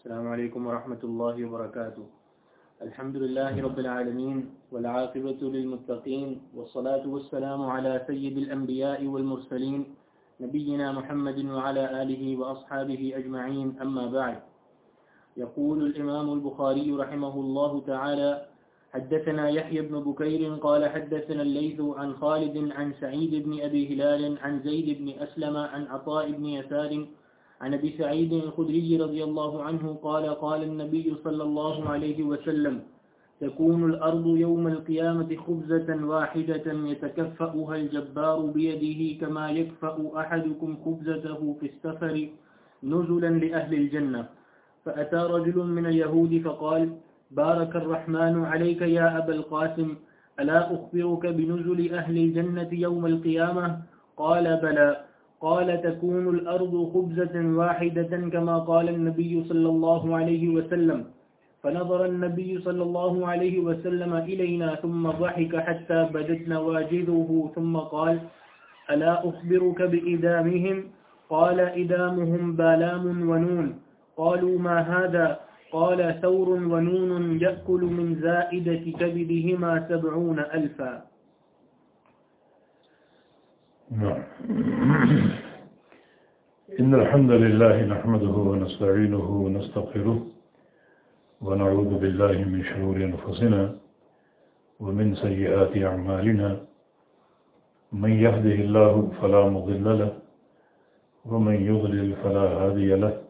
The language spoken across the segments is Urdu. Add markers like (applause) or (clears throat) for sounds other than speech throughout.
السلام عليكم ورحمة الله وبركاته. الحمد لله رب العالمين والعاقبة للمتقين والصلاة والسلام على سيد الأنبياء والمرسلين نبينا محمد وعلى آله وأصحابه أجمعين. أما بعد، يقول الإمام البخاري رحمه الله تعالى حدثنا يحيى بن بكير قال حدثنا الليث عن خالد عن سعيد بن أبي هلال عن زيد بن أسلم عن عطاء بن يسار عن أبي سعيد الخدري رضي الله عنه قال قال النبي صلى الله عليه وسلم، تكون الأرض يوم القيامة خبزة واحدة يتكفأها الجبار بيده كما يكفأ أحدكم خبزته في السفر نزلا لأهل الجنة. فأتى رجل من اليهود فقال، بارك الرحمن عليك يا أبا القاسم، ألا أخبرك بنزل أهل الجنة يوم القيامة؟ قال، بلى. قال تكون الأرض خبزة واحدة كما قال النبي صلى الله عليه وسلم. فنظر النبي صلى الله عليه وسلم إلينا، ثم ضحك حتى بدت نواجذه، ثم قال ألا أخبرك بإدامهم؟ قال إدامهم بالام ونون. قالوا ما هذا؟ قال ثور ونون يأكل من زائدة كبدهما سبعون ألفا. نعم. (clears throat) إن الحمد لله نحمده ونستعينه ونستغفره ونعوذ بالله من شرور أنفسنا ومن سيئات أعمالنا. من يهده الله فلا مضل له ومن يضلل فلا هادي له.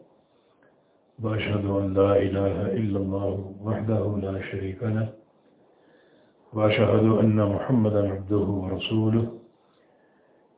وأشهد أن لا إله إلا الله وحده لا شريك له. وأشهد أن محمدا عبده ورسوله.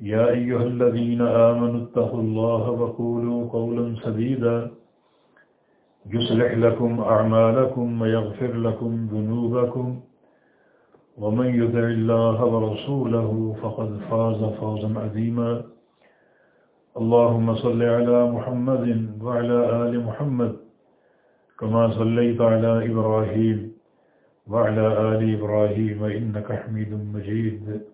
يا أيها الذين آمنوا اتقوا الله وقولوا قولا سديدا. يصلح لكم أعمالكم ويغفر لكم ذنوبكم. ومن يدع الله ورسوله فقد فاز فوزا عظيما. اللهم صل على محمد وعلى آل محمد كما صليت على إبراهيم وعلى آل إبراهيم إنك حميد مجيد.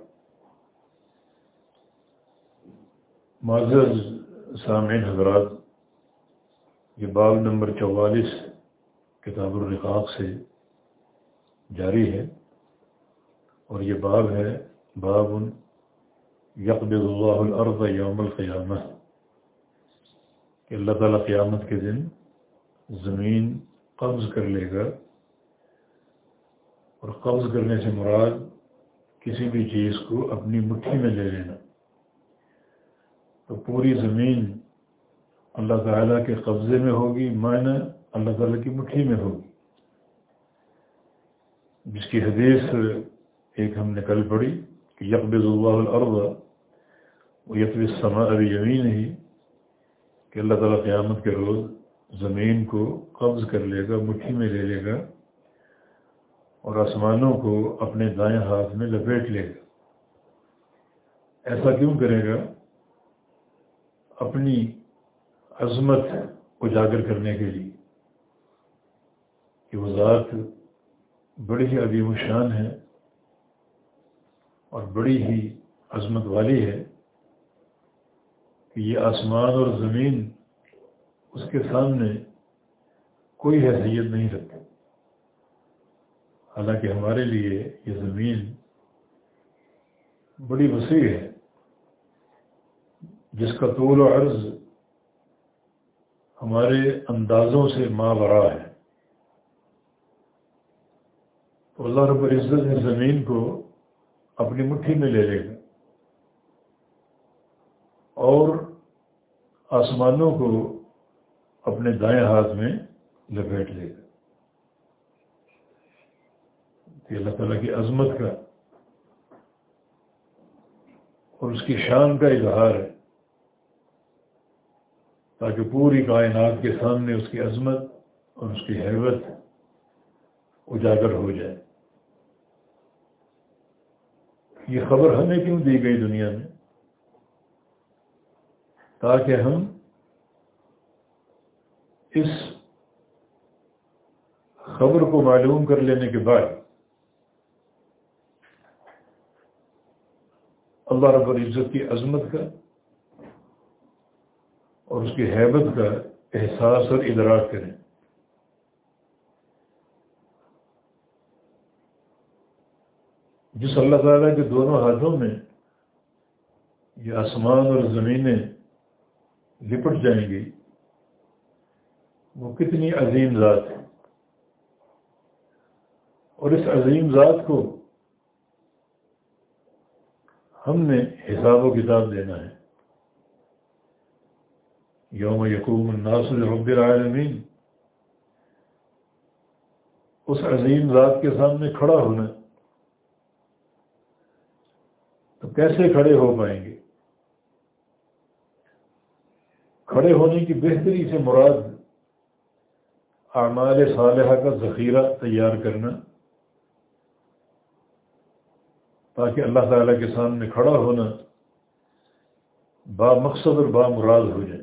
معزز سامعین حضرات، یہ باب نمبر چوالیس کتاب الرقاق سے جاری ہے اور یہ باب ہے باب یقب اللہ الارض یوم القیامہ، کہ اللہ تعالیٰ قیامت کے دن زمین قبض کر لے گا اور قبض کرنے سے مراد کسی بھی چیز کو اپنی مٹھی میں لے لینا۔ تو پوری زمین اللہ تعالیٰ کے قبضے میں ہوگی معنی اللہ تعالیٰ کی مٹھی میں ہوگی۔ جس کی حدیث ایک ہم نے کل پڑھی کہ یکب اللہ الارض وہ یکب سما ابھی یمین ہی کہ اللہ تعالیٰ قیامت کے روز زمین کو قبض کر لے گا، مٹھی میں لے لے گا اور آسمانوں کو اپنے دائیں ہاتھ میں لپیٹ لے گا۔ ایسا کیوں کرے گا؟ اپنی عظمت اجاگر کرنے کے لیے۔ کہ وہ ذات بڑی ہی عظیم و شان ہے اور بڑی ہی عظمت والی ہے کہ یہ آسمان اور زمین اس کے سامنے کوئی حیثیت نہیں رکھتے۔ حالانکہ ہمارے لیے یہ زمین بڑی وسیع ہے۔ جس کا طول و عرض ہمارے اندازوں سے ماورا ہے۔ تو اللہ رب العزت نے زمین کو اپنی مٹھی میں لے لے گا اور آسمانوں کو اپنے دائیں ہاتھ میں لپیٹ لے گا۔ کہ اللہ تعالیٰ کی عظمت کا اور اس کی شان کا اظہار ہے۔ تاکہ پوری کائنات کے سامنے اس کی عظمت اور اس کی حیبت اجاگر ہو جائے۔ یہ خبر ہمیں کیوں دی گئی دنیا میں؟ تاکہ ہم اس خبر کو معلوم کر لینے کے بعد اللہ رب العزت کی عظمت کا اور اس کی حیبت کا احساس اور ادراک کریں۔ جس اللہ تعالیٰ کے دونوں ہاتھوں میں یہ آسمان اور زمینیں لپٹ جائیں گی، وہ کتنی عظیم ذات ہے۔ اور اس عظیم ذات کو ہم نے حساب و کتاب دینا ہے۔ یوم یقوم الناس رب العالمین۔ اس عظیم ذات کے سامنے کھڑا ہونا۔ تو کیسے کھڑے ہو پائیں گے؟ کھڑے ہونے کی بہتری سے مراد اعمال صالحہ کا ذخیرہ تیار کرنا۔ تاکہ اللہ تعالیٰ کے سامنے کھڑا ہونا با مقصد اور با مراد ہو جائے۔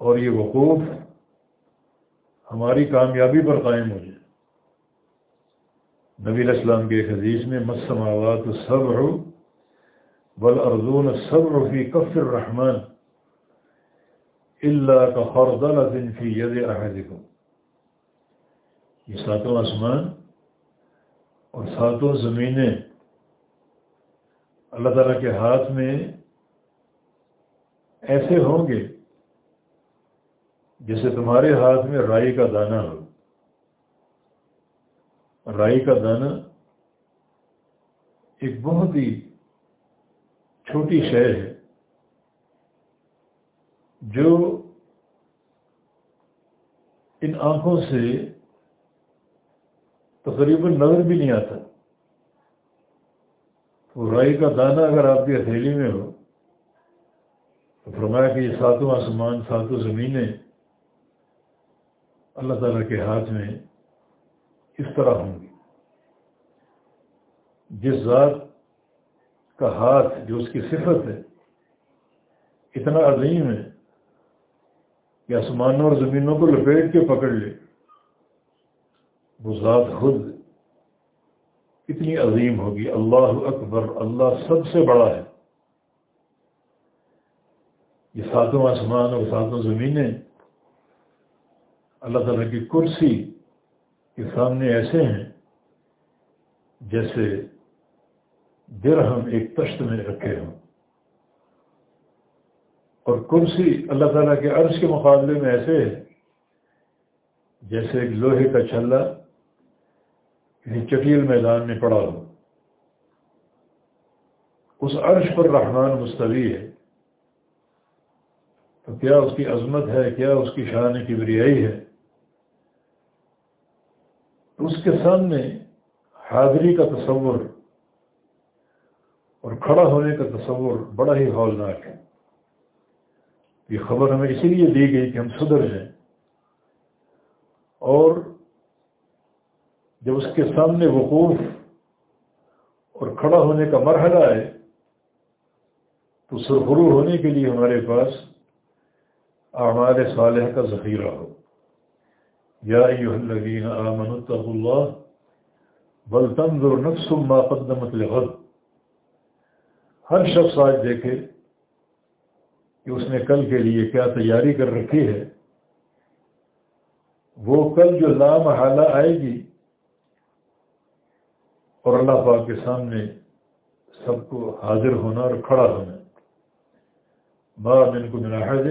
اور یہ وقوف ہماری کامیابی پر قائم ہو جائے۔ نبی الاسلام کے ایک حدیث میں مسماوات صبر بل ارزون صبر فی کف الرحمن اللہ کا خردل فی ید احدکم یہ ساتوں آسمان اور ساتوں زمینیں اللہ تعالیٰ کے ہاتھ میں ایسے ہوں گے جیسے تمہارے ہاتھ میں رائی کا دانہ ہو۔ رائی کا دانہ ایک بہت ہی چھوٹی شہر ہے، جو ان آنکھوں سے تقریباً نظر بھی نہیں آتا۔ تو رائی کا دانہ اگر آپ کی ہتھیلی میں ہو، تو فرمایا کہ یہ ساتوں آسمان، ساتوں زمینیں اللہ تعالیٰ کے ہاتھ میں اس طرح ہوں گی۔ جس ذات کا ہاتھ جو اس کی صفت ہے، اتنا عظیم ہے کہ آسمانوں اور زمینوں کو لپیٹ کے پکڑ لے، وہ ذات خود کتنی عظیم ہوگی۔ اللہ اکبر، اللہ سب سے بڑا ہے۔ یہ ساتوں آسمان اور ساتوں زمینیں اللہ تعالیٰ کی کرسی کے سامنے ایسے ہیں جیسے درہم ایک تشت میں رکھے ہوں۔ اور کرسی اللہ تعالیٰ کے عرض کے مقابلے میں ایسے ہے جیسے ایک لوہے کا چھلا کسی چٹیل میدان میں پڑا ہو۔ اس عرش پر رحمان مستوی ہے۔ تو کیا اس کی عظمت ہے؟ کیا اس کی شان کی بریائی ہے؟ اس کے سامنے حاضری کا تصور اور کھڑا ہونے کا تصور بڑا ہی ہولناک ہے۔ یہ خبر ہمیں اسی لیے دی گئی کہ ہم سدھر جائیں اور جب اس کے سامنے وقوف اور کھڑا ہونے کا مرحلہ ہے تو سرخرو ہونے کے لیے ہمارے پاس اعمال صالح کا ذخیرہ ہو۔ یا الذین آمنوا اتقوا اللہ بل تنظر نفس ما قدمت لغد. ہر شخص آج دیکھے کہ اس نے کل کے لیے کیا تیاری کر رکھی ہے. وہ کل جو لام حالہ آئے گی اور اللہ پاک کے سامنے سب کو حاضر ہونا اور کھڑا ہونا. با ان کو مراحد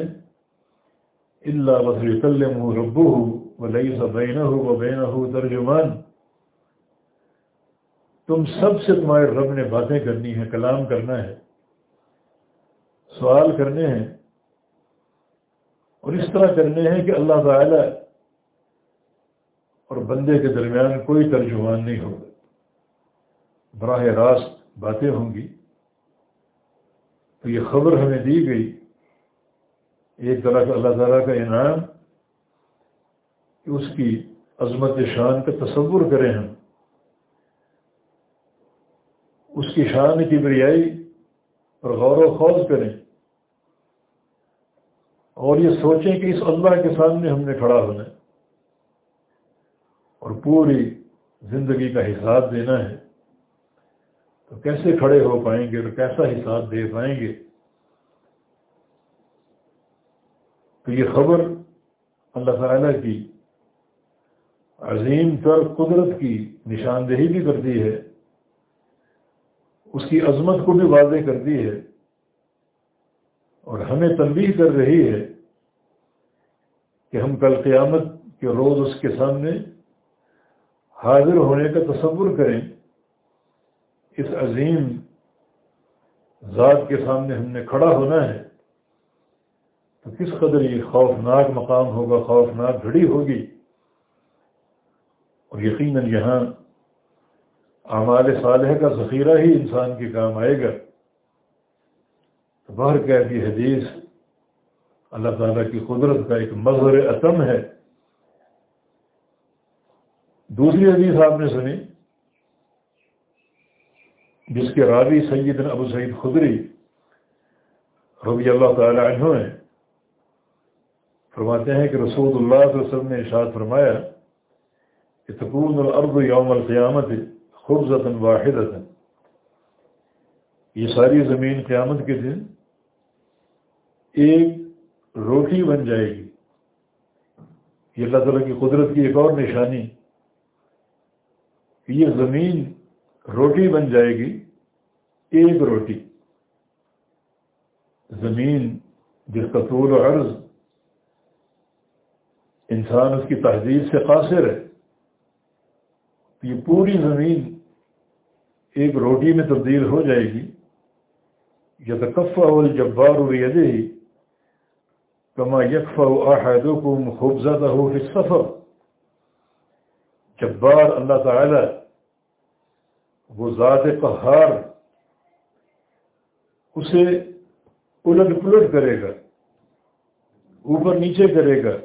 اللہ وسلم ربو ہو لئی سا ہو و بین ہو ترجمان۔ تم سب سے تمہارے رب نے باتیں کرنی ہیں، کلام کرنا ہے، سوال کرنے ہیں اور اس طرح کرنے ہیں کہ اللہ تعالی اور بندے کے درمیان کوئی ترجمان نہیں ہوگا۔ براہ راست باتیں ہوں گی۔ تو یہ خبر ہمیں دی گئی، ایک طرح کا اللہ تعالیٰ کا انعام کہ اس کی عظمت شان کا تصور کریں ہم۔ اس کی شان کی بریائی اور غور و خوض کریں۔ اور یہ سوچیں کہ اس اللہ کے سامنے ہم نے کھڑا ہونا ہے۔ اور پوری زندگی کا حساب دینا ہے۔ تو کیسے کھڑے ہو پائیں گے اور کیسا حساب دے پائیں گے؟ تو یہ خبر اللہ تعالیٰ کی عظیم تر قدرت کی نشاندہی بھی کرتی ہے، اس کی عظمت کو بھی واضح کرتی ہے، اور ہمیں تنبیہ کر رہی ہے کہ ہم کل قیامت کے روز اس کے سامنے حاضر ہونے کا تصور کریں۔ اس عظیم ذات کے سامنے ہم نے کھڑا ہونا ہے، تو کس قدر یہ خوفناک مقام ہوگا، خوفناک گھڑی ہوگی۔ اور یقیناً یہاں اعمال صالح کا ذخیرہ ہی انسان کے کام آئے گا۔ تو باہر کہتی حدیث اللہ تعالیٰ کی قدرت کا ایک مظہر عتم ہے۔ دوسری حدیث آپ نے سنی، جس کے راوی سید ابو سعید خدری رضی اللہ تعالی عنہ ہیں، فرماتے ہیں کہ رسول اللہ صلی اللہ علیہ وسلم نے ارشاد فرمایا تکون الارض یوم القیامت خبزت واحد یہ ساری زمین قیامت کے دن ایک روٹی بن جائے گی. یہ اللہ تعالیٰ کی قدرت کی ایک اور نشانی کہ یہ زمین روٹی بن جائے گی، ایک روٹی. زمین جس کا طول و عرض انسان اس کی تہذیب سے قاصر ہے. یہ پوری زمین ایک روٹی میں تبدیل ہو جائے گی۔ یا تکفا الجبار ہی کما یکفا احدوں کو خوبزادہ ہو سفر جبار اللہ تعالی، وہ ذات قہار، اسے الٹ پلٹ کرے گا، اوپر نیچے کرے گا،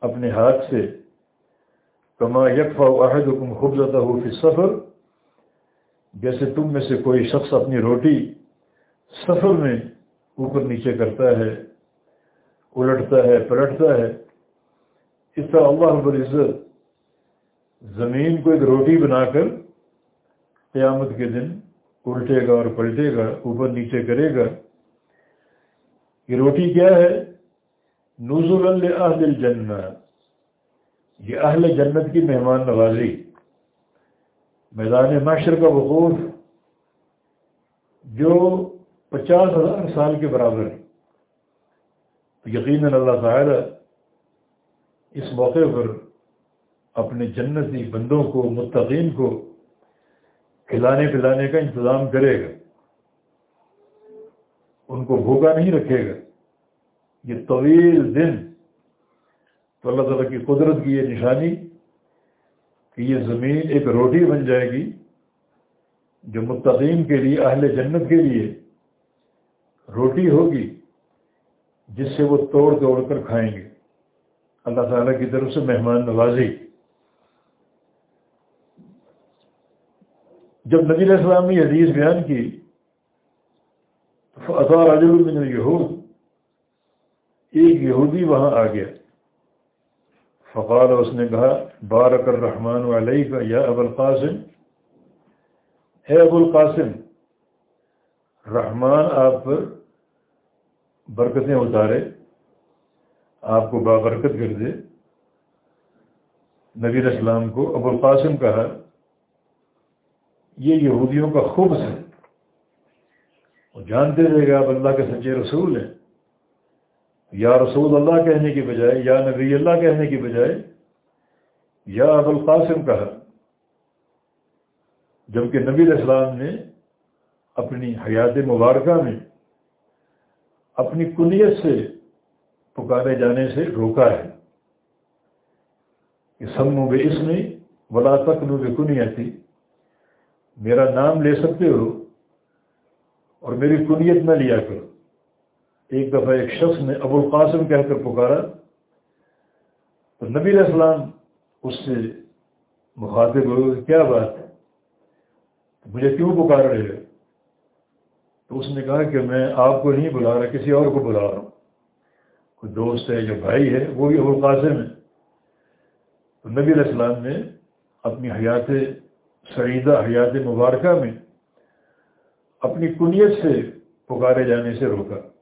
اپنے ہاتھ سے۔ کما یکفا عہد حکم خوبزدہ ہو پھر سفر جیسے تم میں سے کوئی شخص اپنی روٹی سفر میں اوپر نیچے کرتا ہے، الٹتا ہے، پلٹتا ہے، اس طرح اللہ رب العزت زمین کو ایک روٹی بنا کر قیامت کے دن الٹے گا اور پلٹے گا، اوپر نیچے کرے گا۔ یہ روٹی کیا ہے؟ نزول اہل الجنہ۔ یہ اہل جنت کی مہمان نوازی، میدان معاشر کا وقوف جو پچاس ہزار سال کے برابر ہے۔ یقیناً اللہ تعالی اس موقع پر اپنے جنتی بندوں کو، متقین کو کھلانے پلانے کا انتظام کرے گا۔ ان کو بھوکا نہیں رکھے گا۔ یہ طویل دن تو اللہ تعالیٰ کی قدرت کی یہ نشانی، کہ یہ زمین ایک روٹی بن جائے گی جو متقین کے لیے، اہل جنت کے لیے روٹی ہوگی، جس سے وہ توڑ توڑ کر کھائیں گے۔ اللہ تعالیٰ کی طرف سے مہمان نوازی۔ جب نبی علیہ السلام نے حدیث بیان کی، تو اطار من یہود ایک یہودی وہاں آ گیا۔ فقال اس نے کہا، بارک الرحمن علیہ کا یا ابو القاسم. اے ابو القاسم، رحمان آپ پر برکتیں اتارے، آپ کو بابرکت کر دے. نبی علیہ السلام کو ابو القاسم کہا، یہ یہودیوں کا خوب ہے. وہ جانتے رہے گا آپ اللہ کے سچے رسول ہیں. یا رسول اللہ کہنے کی بجائے، یا نبی اللہ کہنے کی بجائے، یا ابو القاسم کہا جبکہ نبی علیہ السلام نے اپنی حیات مبارکہ میں اپنی کنیت سے پکارے جانے سے روکا ہے۔ کہ سمو بے اس میں ولا تک نو بے کنیتی میرا نام لے سکتے ہو اور میری کنیت نہ لیا کرو۔ ایک دفعہ ایک شخص نے ابو القاسم کہہ کر پکارا تو نبی علیہ السلام اس سے مخاطب ہو کیا بات ہے؟ مجھے کیوں پکار رہے ہو؟ تو اس نے کہا کہ میں آپ کو نہیں بلا رہا، کسی اور کو بلا رہا ہوں۔ کوئی دوست ہے جو بھائی ہے، وہ بھی ابو القاسم ہے۔ تو نبی علیہ السلام نے اپنی حیات سعیدہ حیات مبارکہ میں اپنی کنیت سے پکارے جانے سے روکا۔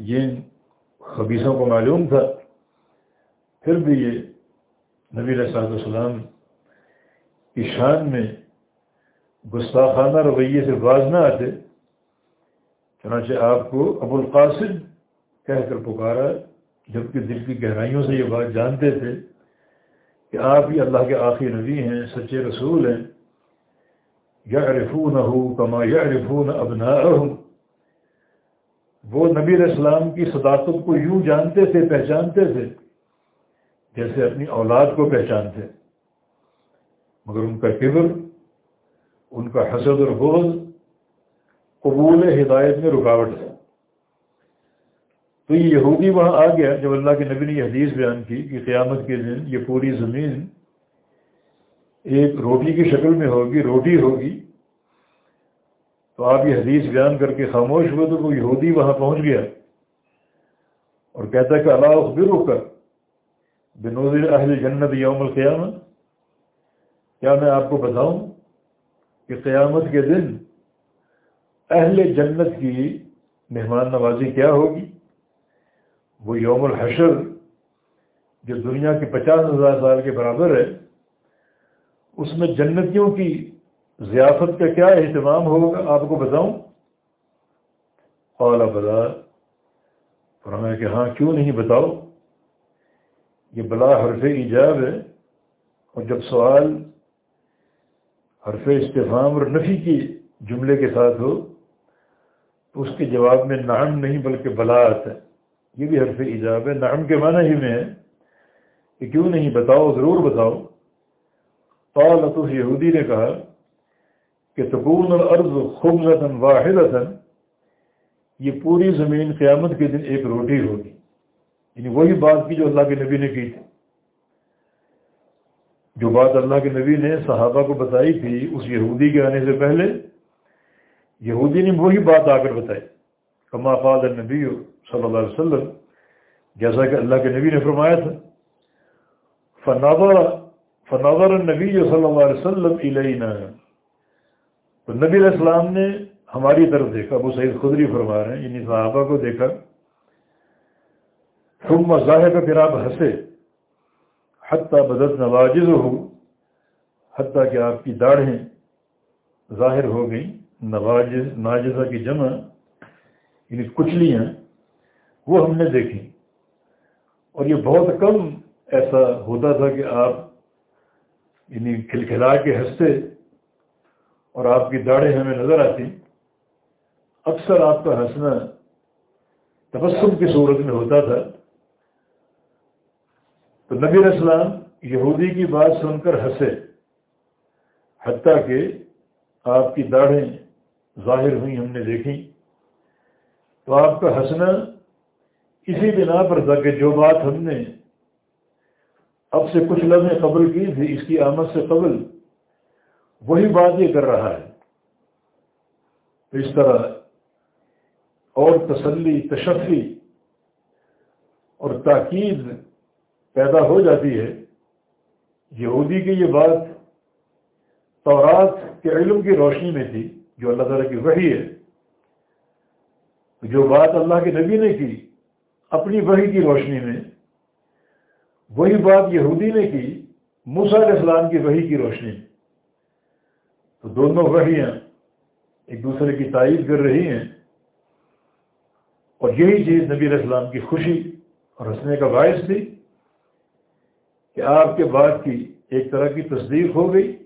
یہ خبیصوں کو معلوم تھا، پھر بھی یہ نبی علیہ السلام کی شان میں گستاخانہ رویے سے باز نہ آتے، چنانچہ آپ کو ابو القاسم کہہ کر پکارا، جبکہ دل کی گہرائیوں سے یہ بات جانتے تھے کہ آپ ہی اللہ کے آخری نبی ہیں، سچے رسول ہیں یا عرفون ہو کما یا عرفون ابنا وہ نبی علیہ السلام کی صداقت کو یوں جانتے تھے، پہچانتے تھے، جیسے اپنی اولاد کو پہچانتے۔ مگر ان کا کبر، ان کا حسد اور بغض قبول ہدایت میں رکاوٹ ہے۔ تو یہ یہودی وہاں آ گیا جب اللہ کے نبی نے یہ حدیث بیان کی کہ قیامت کے دن یہ پوری زمین ایک روٹی کی شکل میں ہوگی، روٹی ہوگی۔ تو آپ یہ حدیث بیان کر کے خاموش ہوئے تو وہ یہودی وہاں پہنچ گیا اور کہتا ہے کہ اللہ اخبروں کا بنوزر اہل جنت یوم القیامت کیا میں آپ کو بتاؤں کہ قیامت کے دن اہل جنت کی مہمان نوازی کیا ہوگی؟ وہ یوم الحشر جو دنیا کے پچاس ہزار سال کے برابر ہے، اس میں جنتیوں کی ضیافت کا کیا اہتمام ہوگا؟ آپ کو بتاؤں۔ اولا بلا۔ فرمایا کہ ہاں کیوں نہیں بتاؤ؟ یہ بلا حرف ایجاب ہے۔ اور جب سوال حرف استفام اور نفی کی جملے کے ساتھ ہو، تو اس کے جواب میں نام نہیں، بلکہ بلا آتا ہے۔ یہ بھی حرف ایجاب ہے۔ نام کے معنی ہی میں ہے کہ کیوں نہیں بتاؤ؟ ضرور بتاؤ۔ تو یہودی نے کہا کہ تکون الارض خبزتا واحدتا، یہ پوری زمین قیامت کے دن ایک روٹی ہوگی۔ یعنی وہی بات کی جو اللہ کے نبی نے کی تھی۔ جو بات اللہ کے نبی نے صحابہ کو بتائی تھی اس یہودی کے آنے سے پہلے، یہودی نے وہی بات آ کر بتائی۔ کما فاد النبی صلی اللہ علیہ وسلم، جیسا کہ اللہ کے نبی نے فرمایا تھا فناظر فناظر النبی صلی اللہ علیہ وسلم علینا تو نبی علیہ السلام نے ہماری طرف دیکھا، ابو سعید خدری فرما رہے ہیں یعنی صحابہ کو دیکھا۔ تم مذاہب پھر آپ ہنسے۔ حتیٰ بدت نواجز ہو حتیٰ کہ آپ کی داڑھیں ظاہر ہو گئیں۔ نواجز، ناجزہ کی جمع یعنی کچلیاں وہ ہم نے دیکھی اور یہ بہت کم ایسا ہوتا تھا کہ آپ یعنی کھلکھلا کے ہنستے۔ اور آپ کی داڑھیں ہمیں نظر آتی اکثر آپ کا ہنسنا تبسم کی صورت میں ہوتا تھا۔ تو نبی السلام یہودی کی بات سن کر ہنسے، حتیٰ کہ آپ کی داڑھیں ظاہر ہوئی ہم نے دیکھی تو آپ کا ہنسنا اسی بنا پر تھا کہ جو بات ہم نے اب سے کچھ لمحے قبل کی تھی، اس کی آمد سے قبل وہی بات یہ کر رہا ہے۔ تو اس طرح اور تسلی، تشفی اور تاکید پیدا ہو جاتی ہے۔ یہودی کی یہ بات تورات کے علم کی روشنی میں تھی، جو اللہ تعالیٰ کی وحی ہے۔ جو بات اللہ کے نبی نے کی، اپنی وحی کی روشنی میں۔ وہی بات یہودی نے کی علیہ السلام کی وحی کی روشنی میں۔ تو دونوں وحیاں ایک دوسرے کی تائید کر رہی ہیں۔ اور یہی چیز نبی علیہ السلام کی خوشی اور ہنسنے کا باعث تھی کہ آپ کے بعد کی ایک طرح کی تصدیق ہو گئی،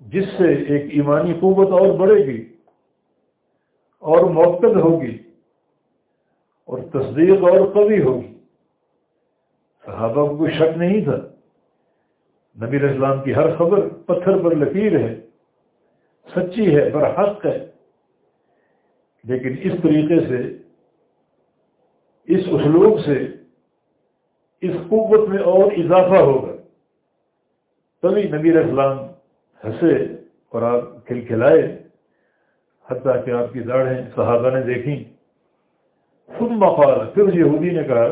جس سے ایک ایمانی قوت اور بڑھے گی اور موقع ہوگی اور تصدیق اور قوی ہوگی۔ صحابہ کو کوئی شک نہیں تھا۔ نبی اسلام کی ہر خبر پتھر پر لکیر ہے، سچی ہے، برحق ہے۔ لیکن اس طریقے سے، اس اسلوب سے اس قوت میں اور اضافہ ہوگا۔ تبھی نبی اسلام ہنسے اور آپ کھل کھلائے حتیٰ کہ آپ کی داڑھیں صحابہ نے دیکھیں۔ خود مقال پھر یہودی نے کہا،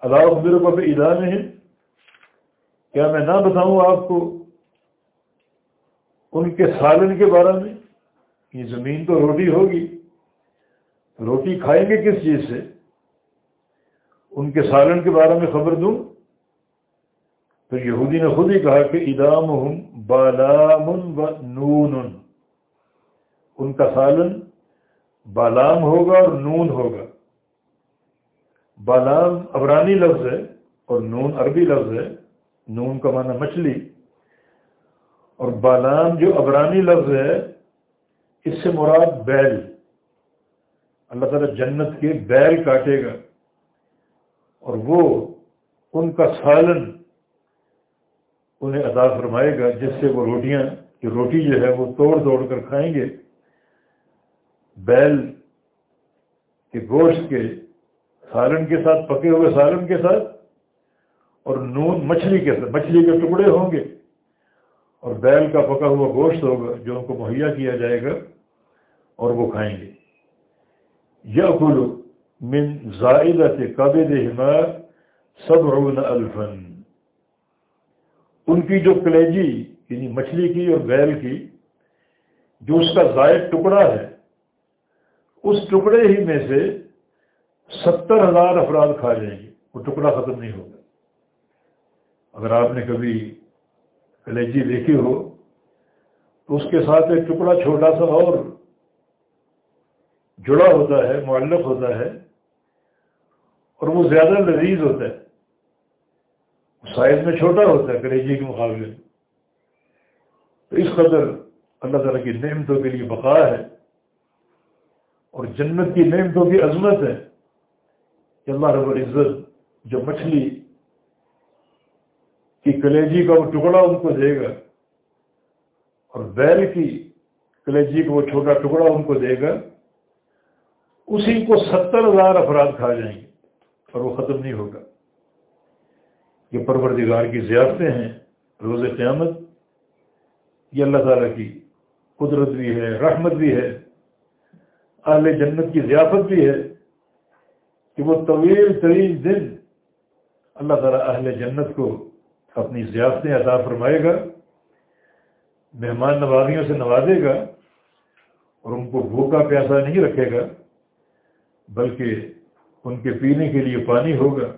اللہ میرے کو ادا میں ہے کیا میں نہ بتاؤں آپ کو ان کے سالن کے بارے میں؟ یہ زمین تو روٹی ہوگی۔ روٹی کھائیں گے کس چیز سے؟ ان کے سالن کے بارے میں خبر دوں؟ پھر یہودی نے خود ہی کہا کہ ادام ہوں بالام و نون ان کا سالن بالام ہوگا اور نون ہوگا۔ بالام ابرانی لفظ ہے اور نون عربی لفظ ہے۔ نون کا معنی مچھلی۔ اور بالام جو ابرانی لفظ ہے، اس سے مراد بیل۔ اللہ تعالیٰ جنت کے بیل کاٹے گا۔ اور وہ ان کا سالن انہیں ادا فرمائے گا، جس سے وہ روٹیاں، جو روٹی جو ہے، وہ توڑ توڑ کر کھائیں گے۔ بیل کے گوشت کے سالن کے ساتھ، پکے ہوئے سالن کے ساتھ اور نون مچھلی کے مچھلی کے ٹکڑے ہوں گے اور بیل کا پکا ہوا گوشت ہوگا جو ان کو مہیا کیا جائے گا اور وہ کھائیں گے۔ یا کلو من زائدہ سے قابل حمایت سب الفن ان کی جو کلیجی یعنی مچھلی کی اور بیل کی، جو اس کا زائد ٹکڑا ہے، اس ٹکڑے ہی میں سے ستر ہزار افراد کھا جائیں گے۔ وہ ٹکڑا ختم نہیں ہوگا۔ اگر آپ نے کبھی کلیجی دیکھی ہو، تو اس کے ساتھ ایک ٹکڑا چھوٹا سا اور جڑا ہوتا ہے معلق ہوتا ہے، اور وہ زیادہ لذیذ ہوتا ہے۔ سائز میں چھوٹا ہوتا ہے کلیجی کے مقابلے میں۔ تو اس قدر اللہ تعالیٰ کی نعمتوں کے لیے بقا ہے، اور جنت کی نعمتوں کی عظمت ہے کہ اللہ رب العزت جو مچھلی کی کلیجی کا وہ ٹکڑا ان کو دے گا اور بیل کی کلیجی کا وہ چھوٹا ٹکڑا ان کو دے گا، اسی کو ستر ہزار افراد کھا جائیں گے اور وہ ختم نہیں ہوگا۔ یہ پروردگار کی زیارتیں ہیں روز قیامت۔ یہ اللہ تعالیٰ کی قدرت بھی ہے، رحمت بھی ہے۔ اہل جنت کی ضیافت بھی ہے کہ وہ طویل ترین دن اللہ تعالیٰ اہل جنت کو اپنی ضیافتیں عطا فرمائے گا، مہمان نوازیوں سے نوازے گا اور ان کو بھوکا پیاسا نہیں رکھے گا، بلکہ ان کے پینے کے لیے پانی ہوگا۔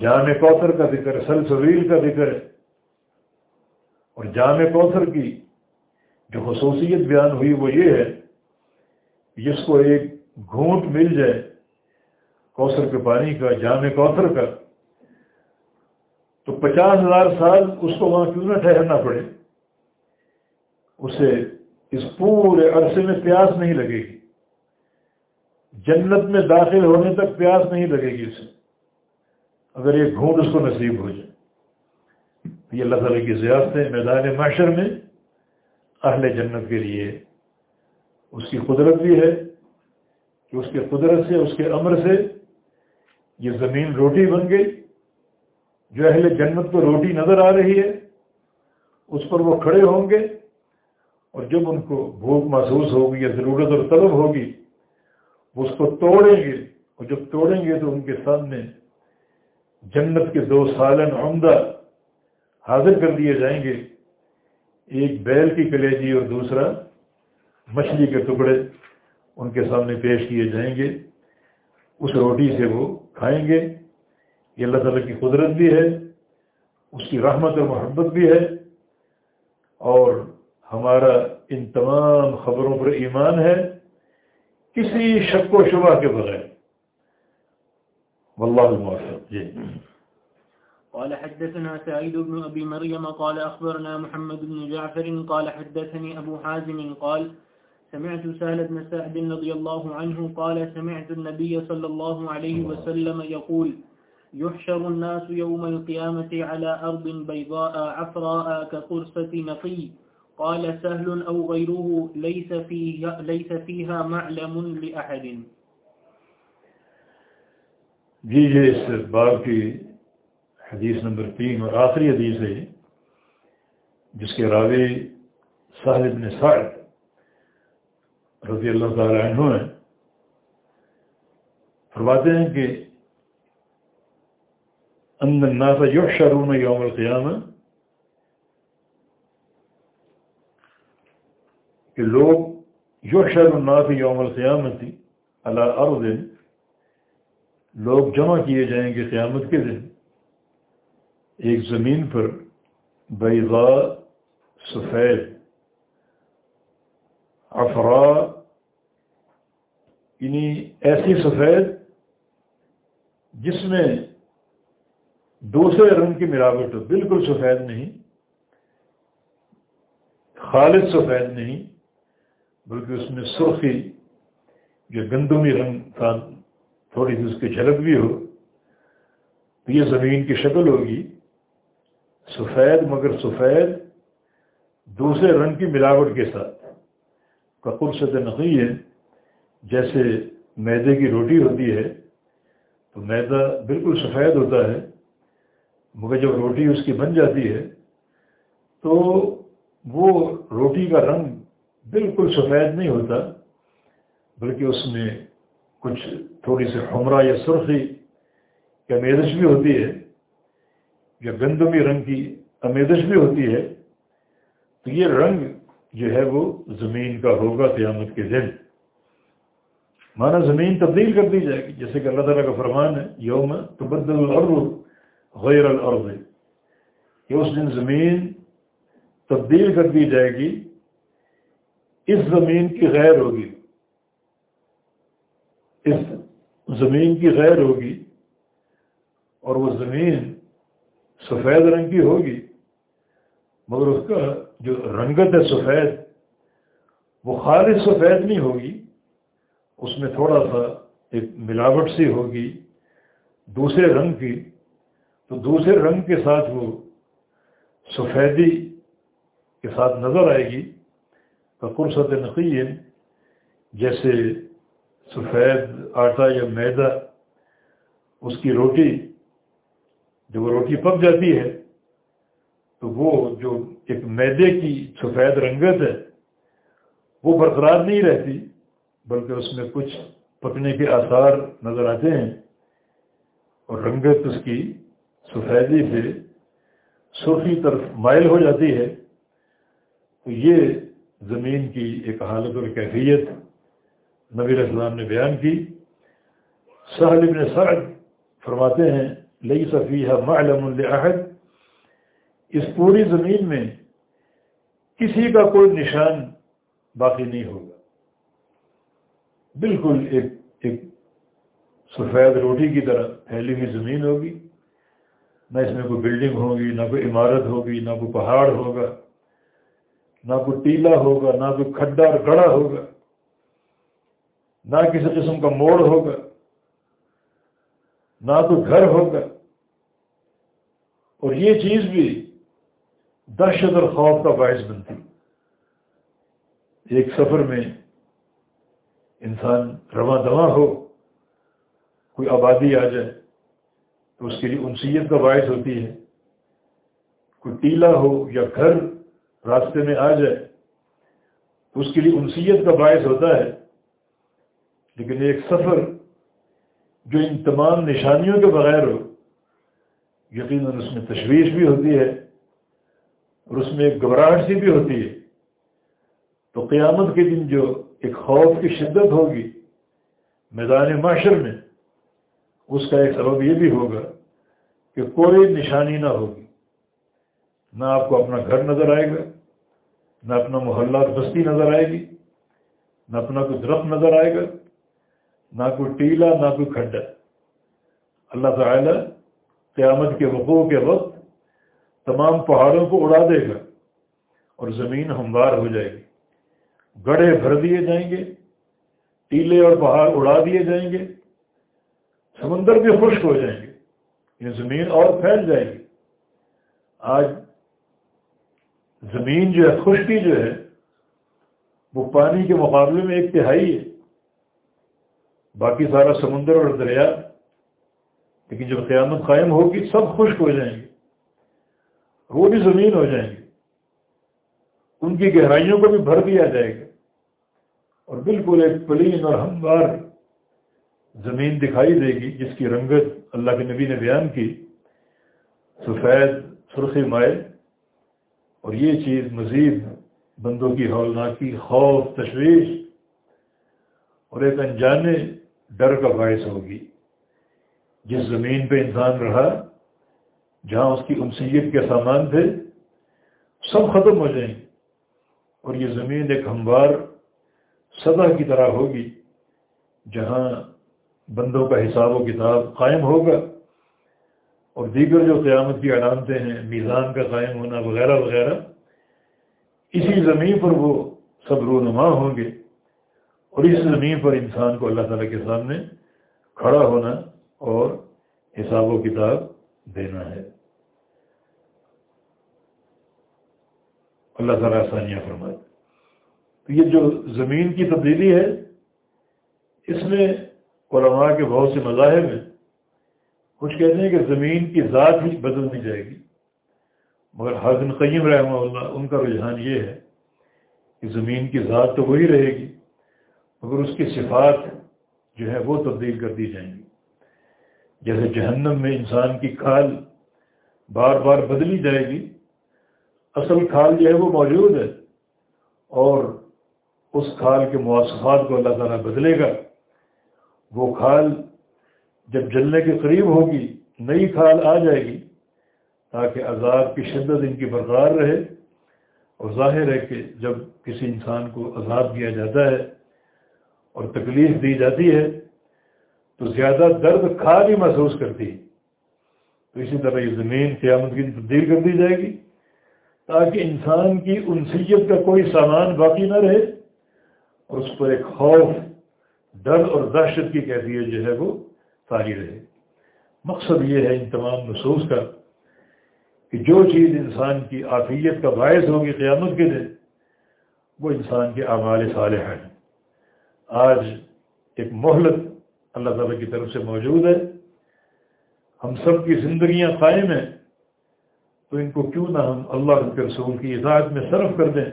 جامع کوثر کا ذکر سل سویل کا ذکر ہے۔ اور جامع کوثر کی جو خصوصیت بیان ہوئی وہ یہ ہے جس کو ایک گھونٹ مل جائے، کوثر کے پانی کا، جامع کوثر کا تو پچاس ہزار سال اس کو وہاں کیوں نہ ٹھہرنا پڑے؟ اسے اس پورے عرصے میں پیاس نہیں لگے گی۔ جنت میں داخل ہونے تک پیاس نہیں لگے گی اسے۔ اگر ایک گھونٹ اس کو نصیب ہو جائے۔ یہ اللہ تعالیٰ کی زیافتیں میدان معاشر میں اہل جنت کے لیے اس کی قدرت بھی ہے کہ اس کے قدرت سے، اس کے امر سے یہ زمین روٹی بن گئی۔ جو اہل جنت کو روٹی نظر آ رہی ہے، اس پر وہ کھڑے ہوں گے، اور جب ان کو بھوک محسوس ہوگی یا ضرورت اور طلب ہوگی، وہ اس کو توڑیں گے، اور جب توڑیں گے تو ان کے سامنے جنت کے دو سالن عمدہ حاضر کر دیے جائیں گے، ایک بیل کی کلیجی اور دوسرا مچھلی کے ٹکڑے ان کے سامنے پیش کیے جائیں گے، اس روٹی سے وہ کھائیں گے یہ اللہ تعالیٰ کی قدرت بھی ہے اس کی رحمت اور محبت بھی ہے اور ہمارا ان تمام خبروں پر ایمان ہے کسی شک و شبہ کے بغیر۔ واللہ الموفق۔ جی۔ قال حدثنا سعيد بن أبي مريم قال أخبرنا محمد بن جعفر قال حدثني أبو حازم قال سمعت سهل بن سعد رضي الله عنه قال سمعت النبي صلى الله عليه وسلم يقول يحشر الناس يوم القيامة على أرض بيضاء عفراء كقرصة نقي. قال سهل أو غيره ليس فيها, ليس فيها معلم لأحد. جی یہ اس باب کی حدیث نمبر تین اور آخری حدیث ہے جس کے راوی ساحل بن سعد رضی اللہ تعالی عنہ ہیں۔ فرماتے ہیں کہ ان الناس یحشرون یوم القیامہ کہ لوگ یحشر الناس یوم القیامتی علی ارض لوگ جمع کیے جائیں گے قیامت کے دن. ایک زمین پر بیضا سفید. افرا یعنی ایسی سفید جس میں دوسرے رنگ کی ملاوٹ ہو بالکل سفید نہیں خالد سفید نہیں، بلکہ اس میں سرخی جو گندمی رنگ تھا، تھوڑی سی اس کی جھلک بھی ہو، تو یہ زمین کی شکل ہوگی سفید مگر سفید، دوسرے رنگ کی ملاوٹ کے ساتھ۔ کپور سے نقی ہے، جیسے میدے کی روٹی ہوتی ہے تو میدا بالکل سفید ہوتا ہے۔ مگر جب روٹی اس کی بن جاتی ہے، تو وہ روٹی کا رنگ بالکل سفید نہیں ہوتا، بلکہ اس میں کچھ تھوڑی سی حمرہ یا سرخی کی امیدش بھی ہوتی ہے، یا گندمی رنگ کی امیدش بھی ہوتی ہے۔ تو یہ رنگ جو ہے وہ زمین کا ہوگا قیامت کے دن۔ مانا زمین تبدیل کر دی جائے گی، جیسے کہ اللہ تعالیٰ کا فرمان ہے، یوم تبدل الارض غیر الارض۔ کہ اس دن زمین تبدیل کر دی جائے گی، اس زمین کی غیر ہوگی۔ اس زمین کی غیر ہوگی اور وہ زمین سفید رنگ کی ہوگی، مگر اس کا جو رنگت ہے سفید، وہ خالص سفید نہیں ہوگی، اس میں تھوڑا سا ایک ملاوٹ سی ہوگی، دوسرے رنگ کی تو دوسرے رنگ کے ساتھ وہ سفیدی کے ساتھ نظر آئے گی تو قرصت نقی جیسے سفید آٹا یا میدا، اس کی روٹی جب وہ روٹی پک جاتی ہے، تو وہ جو ایک میدے کی سفید رنگت ہے، وہ برقرار نہیں رہتی، بلکہ اس میں کچھ پکنے کے آثار نظر آتے ہیں اور رنگت اس کی سفیدی سے سرخی طرف مائل ہو جاتی ہے، تو یہ زمین کی ایک حالت اور کیفیت نبی السلام نے بیان کی۔ سہل ابن سعد فرماتے ہیں لئی صفیہ معلم الحد اس پوری زمین میں کسی کا کوئی نشان باقی نہیں ہوگا۔ بالکل ایک ایک سفید روٹی کی طرح پھیلی ہوئی زمین ہوگی۔ نہ اس میں کوئی بلڈنگ ہوگی، نہ کوئی عمارت ہوگی، نہ کوئی پہاڑ ہوگا، نہ کوئی ٹیلا ہوگا، نہ کوئی کھڈا اور گڑا ہوگا، نہ کسی قسم کا موڑ ہوگا، نہ تو گھر ہوگا۔ اور یہ چیز بھی دہشت اور خوف کا باعث بنتی۔ ایک سفر میں انسان رواں دواں ہو، کوئی آبادی آ جائے تو اس کے لیے انسیت کا باعث ہوتی ہے۔ کوئی ٹیلا ہو یا گھر راستے میں آ جائے، تو اس کے لیے انسیت کا باعث ہوتا ہے۔ لیکن ایک سفر جو ان تمام نشانیوں کے بغیر ہو، یقیناً اس میں تشویش بھی ہوتی ہے اور اس میں ایک گھبراہٹ سی بھی ہوتی ہے۔ تو قیامت کے دن جو ایک خوف کی شدت ہوگی میدان معاشر میں اس کا ایک سبب یہ بھی ہوگا کہ کوئی نشانی نہ ہوگی۔ نہ آپ کو اپنا گھر نظر آئے گا، نہ اپنا محلہ بستی نظر آئے گی، نہ اپنا کوئی درخت نظر آئے گا، نہ کوئی ٹیلا نہ کوئی کھڈا۔ اللہ تعالی قیامت کے وقوع کے وقت تمام پہاڑوں کو اڑا دے گا اور زمین ہموار ہو جائے گی۔ گڑھے بھر دیے جائیں گے، ٹیلے اور پہاڑ اڑا دیے جائیں گے۔ سمندر بھی خشک ہو جائیں گے یہ زمین اور پھیل جائے گی۔ آج زمین جو ہے، خشکی جو ہے، وہ پانی کے مقابلے میں ایک تہائی ہے۔ باقی سارا سمندر اور دریا، لیکن جب قیامت قائم ہوگی، سب خشک ہو جائیں گے۔ وہ بھی زمین ہو جائیں گے۔ ان کی گہرائیوں کو بھی بھر دیا جائے گا۔ اور بالکل ایک پلین اور ہموار زمین دکھائی دے گی، جس کی رنگت اللہ کے نبی نے بیان کی سفید سرخی مائع اور یہ چیز مزید بندوں کی ہولناکی خوف، تشویش اور ایک انجانے ڈر کا باعث ہوگی۔ جس زمین پہ انسان رہا، جہاں اس کی انسیت کے سامان تھے، سب ختم ہو جائیں۔ گے اور یہ زمین ایک ہموار سطح کی طرح ہوگی، جہاں بندوں کا حساب و کتاب قائم ہوگا اور دیگر جو قیامت کی علامتیں ہیں، میزان کا قائم ہونا وغیرہ وغیرہ، اسی زمین پر وہ سب رونما ہوں گے اور اس زمین پر انسان کو اللہ تعالیٰ کے سامنے کھڑا ہونا اور حساب و کتاب دینا ہے۔ اللہ تعالیٰ آسانیاں فرمائے۔ تو یہ جو زمین کی تبدیلی ہے، اس میں علماء کے بہت سے مذاہب ہیں۔ کچھ کہتے ہیں کہ زمین کی ذات ہی بدل دی جائے گی۔ مگر حاضن قیم رحمہ اللہ، ان کا رجحان یہ ہے کہ زمین کی ذات تو وہی رہے گی، مگر اس کی صفات جو ہے وہ تبدیل کر دی جائیں گی۔ جیسے جہنم میں انسان کی کھال بار بار بدلی جائے گی، اصل کھال جو ہے وہ موجود ہے اور اس کھال کے مواصفات کو اللہ تعالیٰ بدلے گا۔ وہ کھال جب جلنے کے قریب ہوگی، نئی کھال آ جائے گی، تاکہ عذاب کی شدت ان کی برقرار رہے۔ اور ظاہر ہے کہ جب کسی انسان کو عذاب دیا جاتا ہے اور تکلیف دی جاتی ہے، تو زیادہ درد کھا بھی محسوس کرتی ہے۔ تو اسی طرح یہ زمین قیامت کی تبدیل کر دی جائے گی، تاکہ انسان کی انسیت کا کوئی سامان باقی نہ رہے اور اس پر ایک خوف ڈر اور دہشت کی کیفیت جو ہے وہ ساری رہے۔ مقصد یہ ہے ان تمام محسوس کا کہ جو چیز انسان کی آفیت کا باعث ہوگی قیامت کے دن، وہ انسان کے اعمال صالح ہیں۔ آج ایک مہلت اللہ تعالیٰ کی طرف سے موجود ہے۔ ہم سب کی زندگیاں قائم ہیں۔ تو ان کو کیوں نہ ہم اللہ کے رسول کی اطاعت میں صرف کر دیں،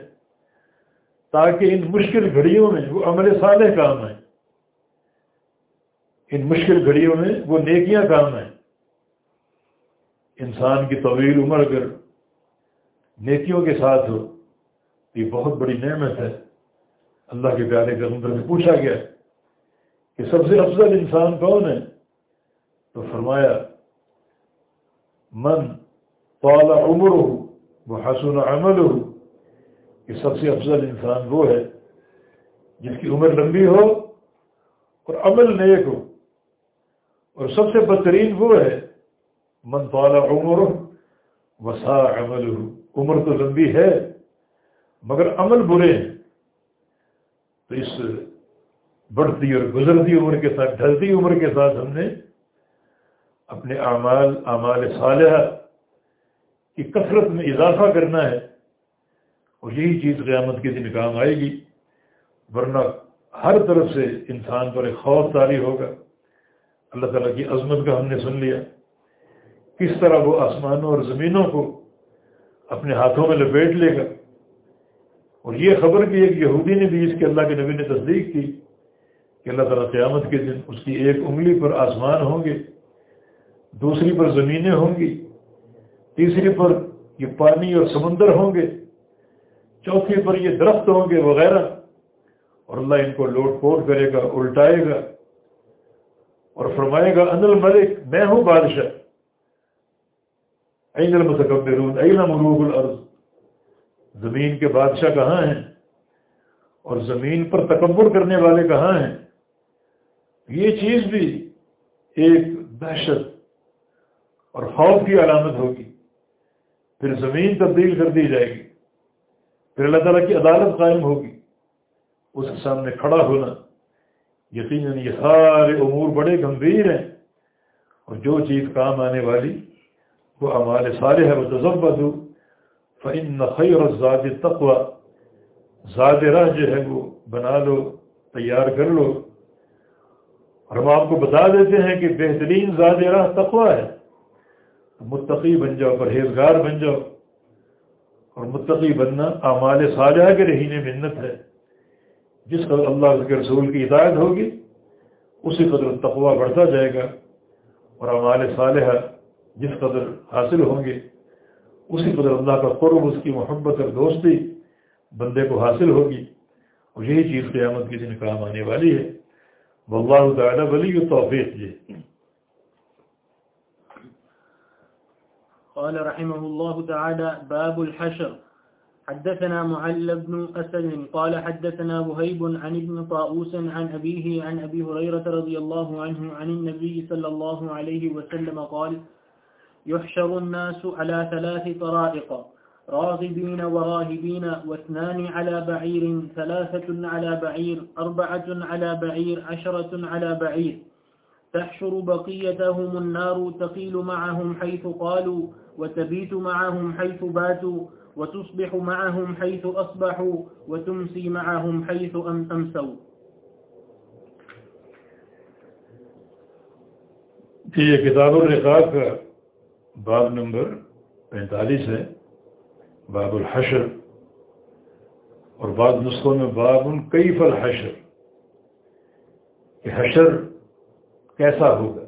تاکہ ان مشکل گھڑیوں میں وہ عمل صالح کام آئیں۔ ان مشکل گھڑیوں میں وہ نیکیاں کام آئیں انسان کی طویل عمر اگر نیکیوں کے ساتھ ہو، یہ بہت بڑی نعمت ہے۔ اللہ کے پیارے کے اندر سے پوچھا گیا کہ سب سے افضل انسان کون ہے؟ تو فرمایا، من طال عمر ہو وہ حسن عمل ہو کہ سب سے افضل انسان وہ ہے جس کی عمر لمبی ہو اور عمل نیک ہو۔ اور سب سے بہترین وہ ہے، من طال عمر وسا عمل عمر تو لمبی ہے، مگر عمل برے ہیں۔ تو اس بڑھتی اور گزرتی عمر کے ساتھ، ڈھلتی عمر کے ساتھ ہم نے اپنے اعمال اعمال صالحہ کی کثرت میں اضافہ کرنا ہے۔ اور یہی چیز قیامت کے دن کام آئے گی، ورنہ ہر طرف سے انسان پر ایک خوف تاری ہوگا۔ اللہ تعالیٰ کی عظمت کا ہم نے سن لیا۔ کس طرح وہ آسمانوں اور زمینوں کو اپنے ہاتھوں میں لپیٹ لے گا۔ اور یہ خبر کہ ایک یہودی نے بھی اس کے اللہ کے نبی نے تصدیق کی کہ اللہ تعالیٰ قیامت کے دن اس کی ایک انگلی پر آسمان ہوں گے، دوسری پر زمینیں ہوں گی، تیسری پر یہ پانی اور سمندر ہوں گے چوتھی پر یہ درخت ہوں گے وغیرہ۔ اور اللہ ان کو لوٹ پوٹ کرے گا، الٹائے گا۔ اور فرمائے گا انل ملک میں ہوں بادشاہ۔ این المتکبرون این مروب الارض زمین کے بادشاہ کہاں ہیں؟ اور زمین پر تکبر کرنے والے کہاں ہیں؟ یہ چیز بھی ایک دہشت اور خوف کی علامت ہوگی۔ پھر زمین تبدیل کر دی جائے گی۔ پھر اللہ تعالیٰ کی عدالت قائم ہوگی۔ اس کے سامنے کھڑا ہونا۔ یقیناً یہ سارے امور بڑے گمبھیر ہیں۔ اور جو چیز کام آنے والی، وہ ہمارے سارے ہے، وہ تجربہ دو فن نقی اور ذات تقوا ذات راہ جو ہے، وہ بنا لو، تیار کر لو۔ اور ہم آپ کو بتا دیتے ہیں کہ بہترین ذات راہ تقوا ہے۔ متقی بن جاؤ، پرہیزگار بن جاؤ۔ اور متقی بننا اعمال صالحہ کے رہینے منت ہے۔ جس قدر اللہ کے رسول کی ہدایت ہوگی، اسی قدر تقوا بڑھتا جائے گا اور اعمال صالحہ جس قدر حاصل ہوں گے، اسی قدر اللہ کا قرب، اس کی محبت اور دوستی بندے کو حاصل ہوگی۔ اور یہی چیز قیامت کے دن کام آنے والی ہے۔ واللہ تعالی ولی توفیق جی۔ قال رحمه الله تعالى باب الحشر۔ حدثنا معل بن أسد قال حدثنا وهيب عن ابن طاووس عن أبيه عن أبي هريرة رضي الله عنه عن النبي صلى الله عليه وسلم قال، يحشر الناس على ثلاث طرائق، راغبين وراهبين، واثنان على بعير، ثلاثة على بعير، أربعة على بعير، عشرة على بعير. تحشر بقيتهم النار، تقيل معهم حيث قالوا، وتبيت معهم حيث باتوا وتصبح معهم حيث أصبحوا وتمسي معهم حيث أم أمسوا. جی، یہ کتاب الرقاق کا باب نمبر پینتالیس ہے۔ باب الحشر۔ اور بعض نسخوں میں باب ان کئی فل حشر کہ حشر کیسا ہوگا۔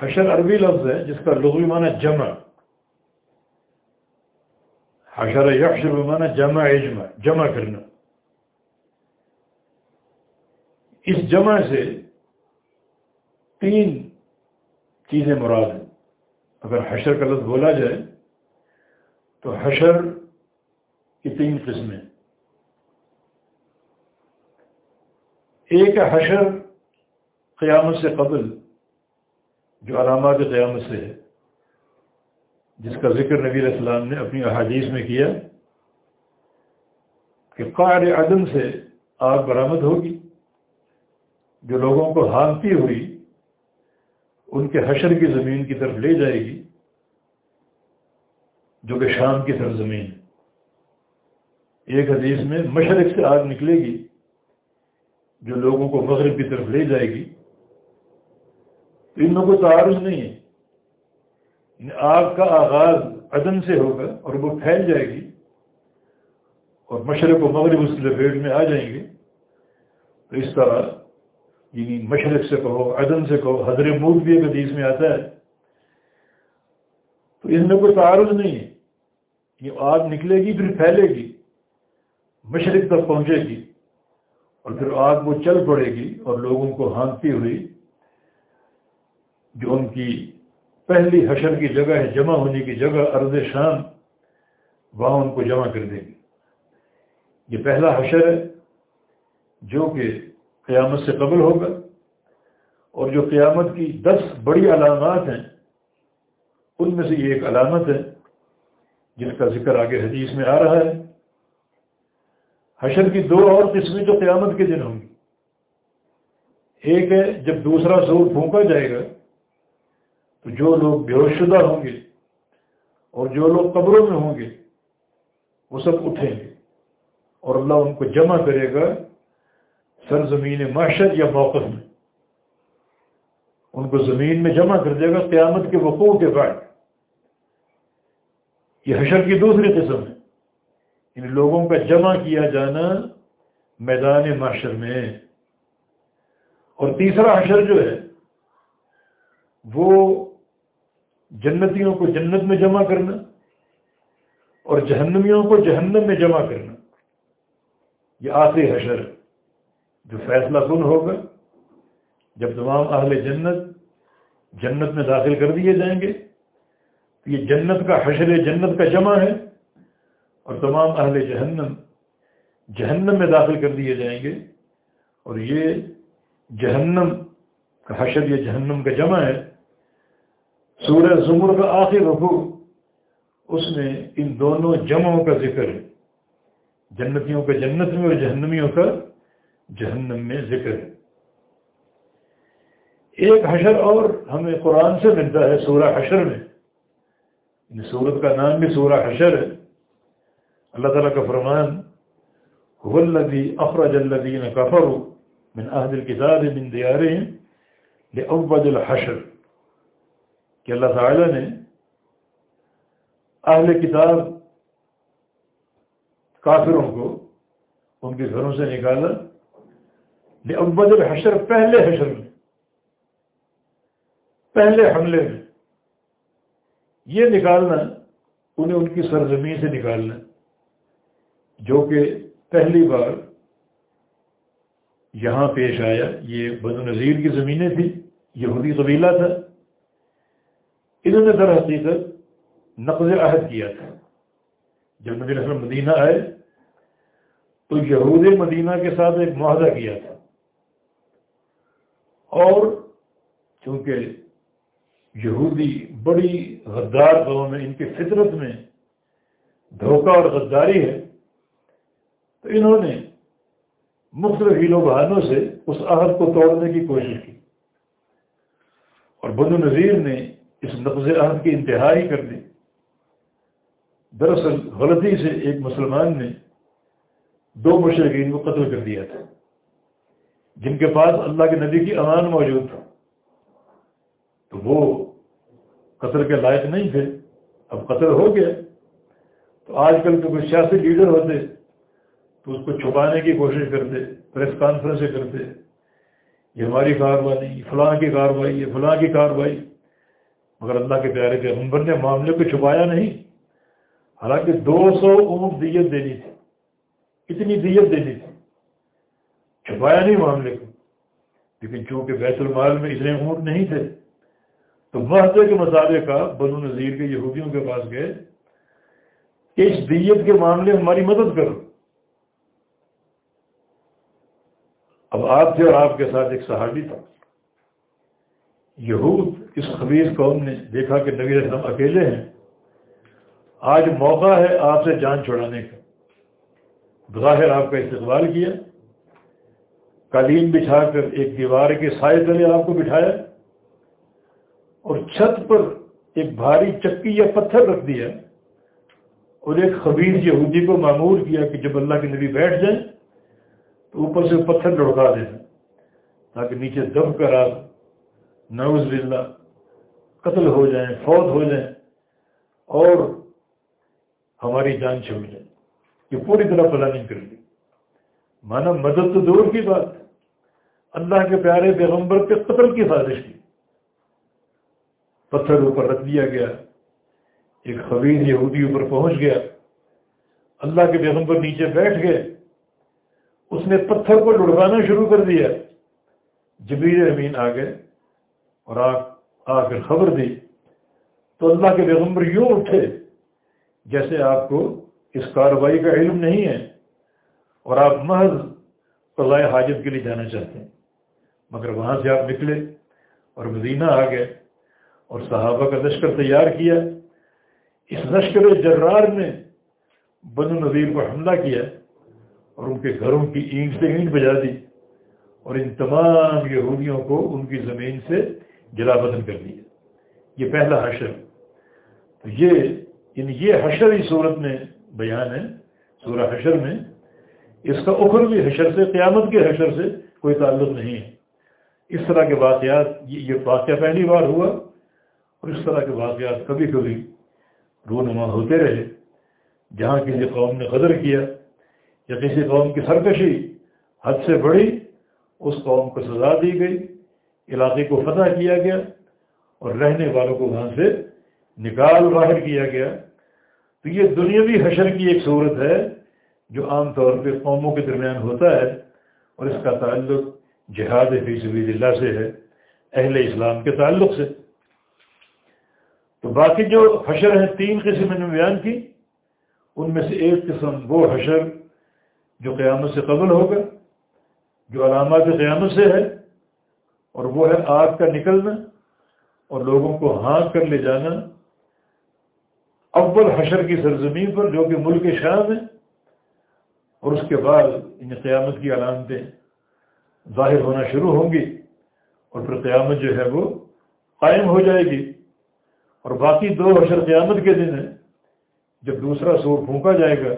حشر عربی لفظ ہے، جس کا لغوی معنی جمع۔ حشر یحشر معنی جمع اجمع جمع کرنا اس جمع سے تین چیزیں مراد ہیں۔ اگر حشر کا لفظ بولا جائے، تو حشر کی تین قسمیں ایک حشر قیامت سے قبل، جو علامات قیامت سے ہے۔ جس کا ذکر نبی علیہ السلام نے اپنی احادیث میں کیا کہ قار عدم سے آگ برآمد ہوگی، جو لوگوں کو ہانکتی ہوئی ان کے حشر کی زمین کی طرف لے جائے گی، جو کہ شام کی سرزمین ایک حدیث میں مشرق سے آگ نکلے گی، جو لوگوں کو مغرب کی طرف لے جائے گی۔ تو ان میں کوئی تعارض نہیں ہے۔ آگ کا آغاز عدم سے ہوگا اور وہ پھیل جائے گی اور مشرق و مغرب اس لپیٹ میں آ جائیں گے۔ تو اس طرح یعنی مشرق سے کہو عدم سے کہو، حضر مود بھی ایک حدیث میں آتا ہے۔ تو ان میں کوئی تعارض نہیں ہے۔ یہ آگ نکلے گی، پھر پھیلے گی، مشرق تک پہنچے گی اور پھر آگ وہ چل پڑے گی اور لوگوں کو ہانکتی ہوئی جو ان کی پہلی حشر کی جگہ ہے، جمع ہونے کی جگہ ارض شام، وہاں ان کو جمع کر دے گی یہ پہلا حشر ہے، جو کہ قیامت سے قبل ہوگا۔ اور جو قیامت کی دس بڑی علامات ہیں، ان میں سے یہ ایک علامت ہے، جس کا ذکر آگے حدیث میں آ رہا ہے۔ حشر کی دو اور قسمیں جو قیامت کے دن ہوں گی۔ ایک ہے، جب دوسرا زور پھونکا جائے گا تو جو لوگ بے شدہ ہوں گے اور جو لوگ قبروں میں ہوں گے، وہ سب اٹھیں گے۔ اور اللہ ان کو جمع کرے گا سرزمین معاشر یا موقف میں۔ ان کو زمین میں جمع کر دے گا، قیامت کے وقوع کے بعد۔ یہ حشر کی دوسری قسم ہے۔ ان لوگوں کا جمع کیا جانا میدان معاشر میں۔ اور تیسرا حشر جو ہے، وہ جنتیوں کو جنت میں جمع کرنا اور جہنمیوں کو جہنم میں جمع کرنا۔ یہ آخری حشر۔ جو فیصلہ کن ہوگا؟ جب تمام اہل جنت جنت میں داخل کر دیے جائیں گے، تو یہ جنت کا حشر جنت کا جمع ہے اور تمام اہل جہنم جہنم میں داخل کر دیے جائیں گے۔ اور یہ جہنم کا حشر یا جہنم کا جمع ہے۔ سورہ زمر کا آخر رخو اس میں ان دونوں جمعوں کا ذکر ہے۔ جنتیوں کا جنت میں اور جہنمیوں کا جہنم میں ذکر ہے۔ ایک حشر اور ہمیں قرآن سے ملتا ہے سورہ حشر میں۔ سورت کا نام بھی سورہ حشر ہے۔ اللہ تعالیٰ کا فرمان الذي اخرج الذين كفروا من اهل الكتاب من ديارهم لاول الحشر. کہ اللہ تعالی نے اہل کتاب کافروں کو ان کے گھروں سے نکالا۔ لاول الحشر، پہلے حشر میں، پہلے حملے میں۔ یہ نکالنا، انہیں ان کی سرزمین سے نکالنا۔ جو کہ پہلی بار یہاں پیش آیا۔ یہ بد نظیر کی زمینیں تھیں، یہودی قبیلہ تھا۔ انہوں نے در حقیقت نقض عہد کیا تھا۔ جب نبی وسلم مدینہ آئے تو یہود مدینہ کے ساتھ ایک معاہدہ کیا تھا۔ اور چونکہ یہودی بڑی غدار قوم میں ان کی فطرت میں دھوکہ اور غداری ہے، تو انہوں نے مختلف ہیلو بہانوں سے اس عہد کو توڑنے کی کوشش کی۔ اور بد نظیر نے اس نقض عہد کی انتہائی کر دی۔ دراصل غلطی سے ایک مسلمان نے دو مشرقین کو قتل کر دیا تھا، جن کے پاس اللہ کے نبی کی امان موجود تھا۔ تو وہ قتل کے لائق نہیں تھے، اب قتل ہو گیا۔ تو آج کل کے کوئی سیاسی لیڈر ہوتے، تو اس کو چھپانے کی کوشش کرتے، پریس کانفرنسیں کرتے، یہ ہماری کاروائی، فلاں کی کاروائی، یہ فلاں کی کاروائی۔ مگر اللہ کے پیارے کے نے معاملے کو چھپایا نہیں۔ حالانکہ دو سو اونٹ دیت دینی تھی۔ اتنی دیت دینی تھی۔ چھپایا نہیں معاملے کو۔ لیکن چونکہ بیت المال میں اتنے اونٹ نہیں تھے، تو محضے کے مسالے کا بنو نظیر کے یہودیوں کے پاس گئے۔ کہ اس دیت کے معاملے ہماری مدد کرو۔ اب آپ تھے اور آپ کے ساتھ ایک صحابی تھا۔ یہود اس خبیص قوم نے دیکھا کہ نبی رسم اکیلے ہیں۔ آج موقع ہے آپ سے جان چھڑانے کا۔ بظاہر آپ کا استقبال کیا۔ قالین بچھا کر ایک دیوار کے سائے تلے آپ کو بٹھایا اور چھت پر ایک بھاری چکی یا پتھر رکھ دیا اور ایک خبیص یہودی کو معمور کیا کہ جب اللہ کے نبی بیٹھ جائیں تو اوپر سے پتھر لڑکا دینا تاکہ نیچے دب کر آپ نوز باللہ، قتل ہو جائیں، فوت ہو جائیں اور ہماری جان چھوڑ جائے۔ یہ پوری طرح پلاننگ کر لی۔ مانا مدد تو دور کی بات۔ اللہ کے پیارے پیغمبر کے قتل کی سازش کی۔ پتھر اوپر رکھ دیا گیا۔ ایک خبیر یہودی اوپر پہنچ گیا۔ اللہ کے پیغمبر نیچے بیٹھ گئے۔ اس نے پتھر کو لڑکانا شروع کر دیا۔ جبیر امین آ گئے۔ اور آ کر خبر دی۔ تو اللہ کے پیغمبر یوں اٹھے، جیسے آپ کو اس کارروائی کا علم نہیں ہے، اور آپ محض قضاء حاجت کے لیے جانا چاہتے ہیں۔ مگر وہاں سے آپ نکلے اور مدینہ آ گئے اور صحابہ کا لشکر تیار کیا۔ اس لشکر جرار نے بن نظیر پر حملہ کیا اور ان کے گھروں کی اینٹ سے اینٹ بجا دی، اور ان تمام یہودیوں کو ان کی زمین سے جلا بدن کر دیا یہ پہلا حشر۔ تو یہ یعنی یہ حشر ہی صورت میں بیان ہے، سورہ حشر میں۔ اس کا اخروی حشر سے، قیامت کے حشر سے کوئی تعلق نہیں ہے۔ اس طرح کے واقعات، یہ واقعہ پہلی بار ہوا اور اس طرح کے واقعات کبھی کبھی رونما ہوتے رہے۔ جہاں کسی قوم نے قدر کیا، یا کسی قوم کی سرکشی حد سے بڑی اس قوم کو سزا دی گئی۔ علاقے کو فتح کیا گیا اور رہنے والوں کو وہاں سے نکال باہر کیا گیا۔ تو یہ دنیاوی حشر کی ایک صورت ہے جو عام طور پہ قوموں کے درمیان ہوتا ہے اور اس کا تعلق جہاد فی سبیل اللہ سے ہے، اہل اسلام کے تعلق سے۔ تو باقی جو حشر ہیں، تین قسم نے بیان کی۔ ان میں سے ایک قسم وہ حشر جو قیامت سے قبل ہوگا، جو علامات قیامت سے ہے۔ اور وہ ہے آگ کا نکلنا اور لوگوں کو ہانک کر لے جانا اول حشر کی سرزمین پر جو کہ ملک شام ہے اور اس کے بعد ان قیامت کی علامتیں ظاہر ہونا شروع ہوں گی اور پھر قیامت جو ہے وہ قائم ہو جائے گی اور باقی دو حشر قیامت کے دن ہیں۔ جب دوسرا سور پھونکا جائے گا،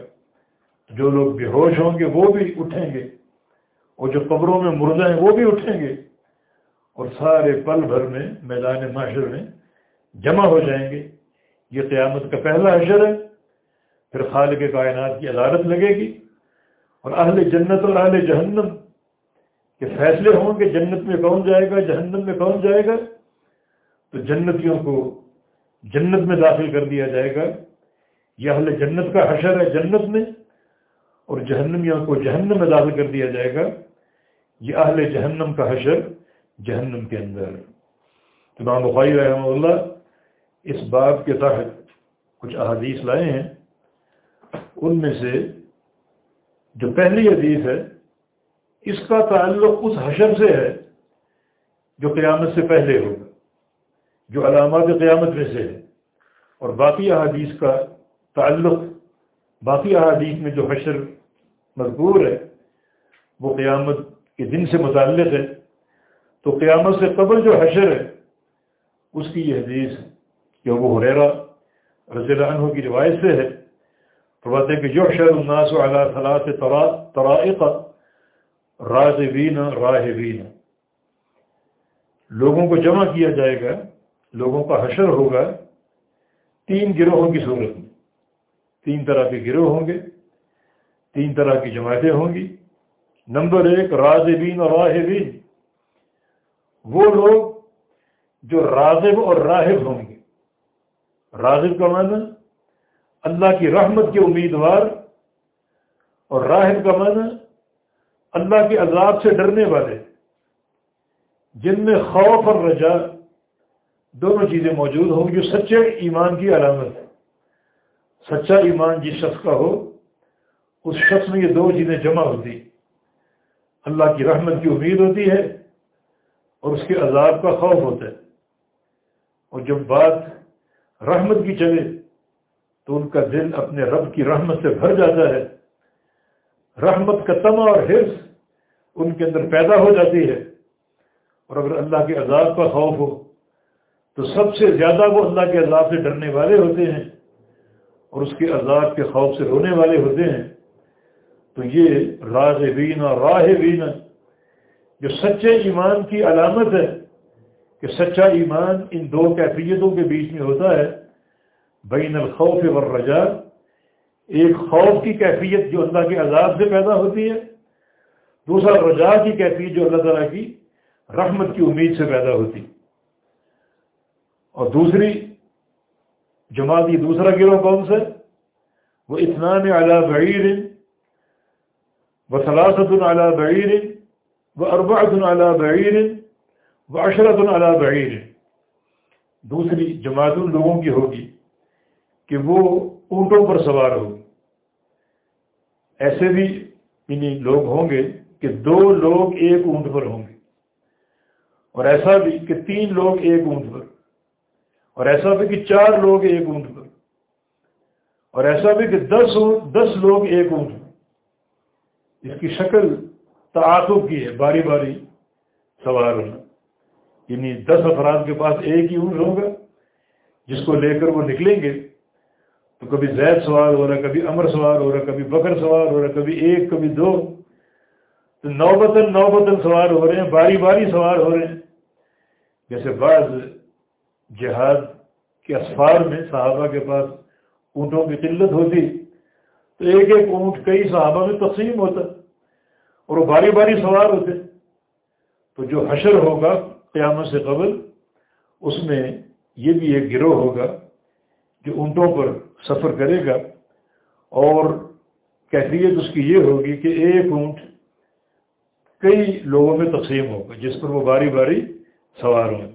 جو لوگ بے ہوش ہوں گے وہ بھی اٹھیں گے اور جو قبروں میں مردہ ہیں وہ بھی اٹھیں گے۔ اور سارے پل بھر میں، میدان معاشر میں جمع ہو جائیں گے۔ یہ قیامت کا پہلا حشر ہے۔ پھر خالق کائنات کی عدالت لگے گی۔ اور اہل جنت اور اہل جہنم کے فیصلے ہوں کہ جنت میں کون جائے گا، جہنم میں کون جائے گا؟ تو جنتیوں کو جنت میں داخل کر دیا جائے گا۔ یہ اہل جنت کا حشر ہے جنت میں، اور جہنمیوں کو جہنم میں داخل کر دیا جائے گا۔ یہ اہل جہنم کا حشر جہنم کے اندر۔ امام بخاری رحمہ اللہ اس باب کے تحت کچھ احادیث لائے ہیں۔ ان میں سے جو پہلی حدیث ہے، اس کا تعلق اس حشر سے ہے جو قیامت سے پہلے ہوگا، جو علامات قیامت میں سے ہے۔ اور باقی احادیث کا تعلق، باقی احادیث میں جو حشر مذکور ہے، وہ قیامت کے دن سے متعلق ہے۔ تو قیامت سے قبل جو حشر ہے، اس کی یہ حدیث کہ وہ حریرا رضی اللہ عنہ کی روایت سے ہے، فرماتے ہیں کہ جو شر الناس علی ثلاث طرائق راغبین راہبین۔ لوگوں کو جمع کیا جائے گا، لوگوں کا حشر ہوگا تین گروہوں کی صورت میں۔ تین طرح کے گروہ ہوں گے، تین طرح کی جماعتیں ہوں گی۔ نمبر ایک راغبین اور راہبین۔ وہ لوگ جو راغب اور راہب ہوں گے۔ راغب کا معنی اللہ کی رحمت کے امیدوار اور راہب کا من اللہ کے عذاب سے ڈرنے والے، جن میں خوف اور رجا دونوں چیزیں موجود ہوں جو سچے ایمان کی علامت ہے سچا ایمان جس شخص کا ہو، اس شخص میں یہ دو چیزیں جمع ہوتی اللہ کی رحمت کی امید ہوتی ہے اور اس کے عذاب کا خوف ہوتا ہے۔ اور جب بات رحمت کی چلے تو ان کا دل اپنے رب کی رحمت سے بھر جاتا ہے۔ رحمت کا تما اور حرص ان کے اندر پیدا ہو جاتی ہے۔ اور اگر اللہ کے عذاب کا خوف ہو تو سب سے زیادہ وہ اللہ کے عذاب سے ڈرنے والے ہوتے ہیں اور اس کے عذاب کے خوف سے رونے والے ہوتے ہیں۔ تو یہ راز بین اور راہ بین جو سچے ایمان کی علامت ہے کہ سچا ایمان ان دو کیفیتوں کے بیچ میں ہوتا ہے، بین الخوف والرجاء، ایک خوف کی کیفیت جو اللہ کے عذاب سے پیدا ہوتی ہے، دوسرا رجا کی کیفیت جو اللہ تعالیٰ کی رحمت کی امید سے پیدا ہوتی اور دوسری جماعت یہ دوسرا گروہ کون سا وہ اطنان اعلیٰ بعیر و سلاست اعلیٰ بعیر و اربعت اعلیٰ بعیر و اشرت اعلیٰ بعیر دوسری جماعت ان لوگوں کی ہوگی کہ وہ اونٹوں پر سوار ہو ایسے بھی یعنی لوگ ہوں گے کہ دو لوگ ایک اونٹ پر ہوں گے. اور ایسا بھی کہ تین لوگ ایک اونٹ پر. اور ایسا بھی کہ چار لوگ ایک اونٹ پر. اور ایسا بھی کہ دس دس لوگ ایک اونٹ پر. اس کی شکل تعاقب کی ہے، باری باری سوار ہونا۔ یعنی دس افراد کے پاس ایک ہی اونٹ ہوگا، جس کو لے کر وہ نکلیں گے، تو کبھی زید سوار ہو رہا، کبھی امر سوار ہو رہا، کبھی بکر سوار ہو رہا، کبھی ایک، کبھی دو۔ تو نو بتن نو سوار ہو رہے ہیں، باری باری سوار ہو رہے ہیں۔ جیسے بعض جہاد کے اسفار میں صحابہ کے پاس اونٹوں کی قلت ہوتی، تو ایک ایک اونٹ کئی صحابہ میں تقسیم ہوتا۔ اور وہ باری باری سوار ہوتے تو جو حشر ہوگا قیامت سے قبل، اس میں یہ بھی ایک گروہ ہوگا جو اونٹوں پر سفر کرے گا۔ اور کیفیت اس کی یہ ہوگی کہ ایک اونٹ کئی لوگوں میں تقسیم ہوگا، جس پر وہ باری باری سوار ہوں۔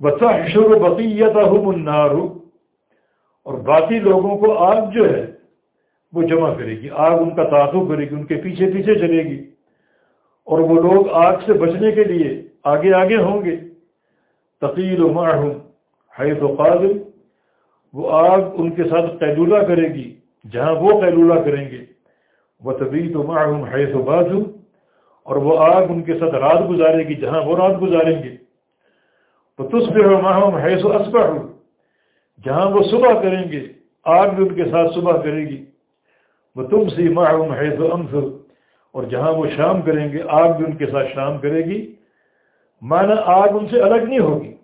بتا حشر و بقیت ہو اور باقی لوگوں کو آگ جو ہے وہ جمع کرے گی، آگ ان کا تعاقب کرے گی، ان کے پیچھے پیچھے چلے گی۔ اور وہ لوگ آگ سے بچنے کے لیے آگے آگے ہوں گے۔ تقیل و معہم، حیث و قابل وہ آگ ان کے ساتھ قیلولہ کرے گی، جہاں وہ قیلولہ کریں گے۔ وہ طبیعت و معہم، حیث و بازو، اور وہ آگ ان کے ساتھ رات گزارے گی، جہاں وہ رات گزاریں گے۔ تو تصبح و ماہم حیث و اسبح جہاں وہ صبح کریں گے، آگ بھی ان کے ساتھ صبح کرے گی۔ وہ تم سی معہم حیث و امس اور جہاں وہ شام کریں گے، آگ بھی ان کے ساتھ شام کرے گی۔ مانا آگ ان سے الگ نہیں ہوگی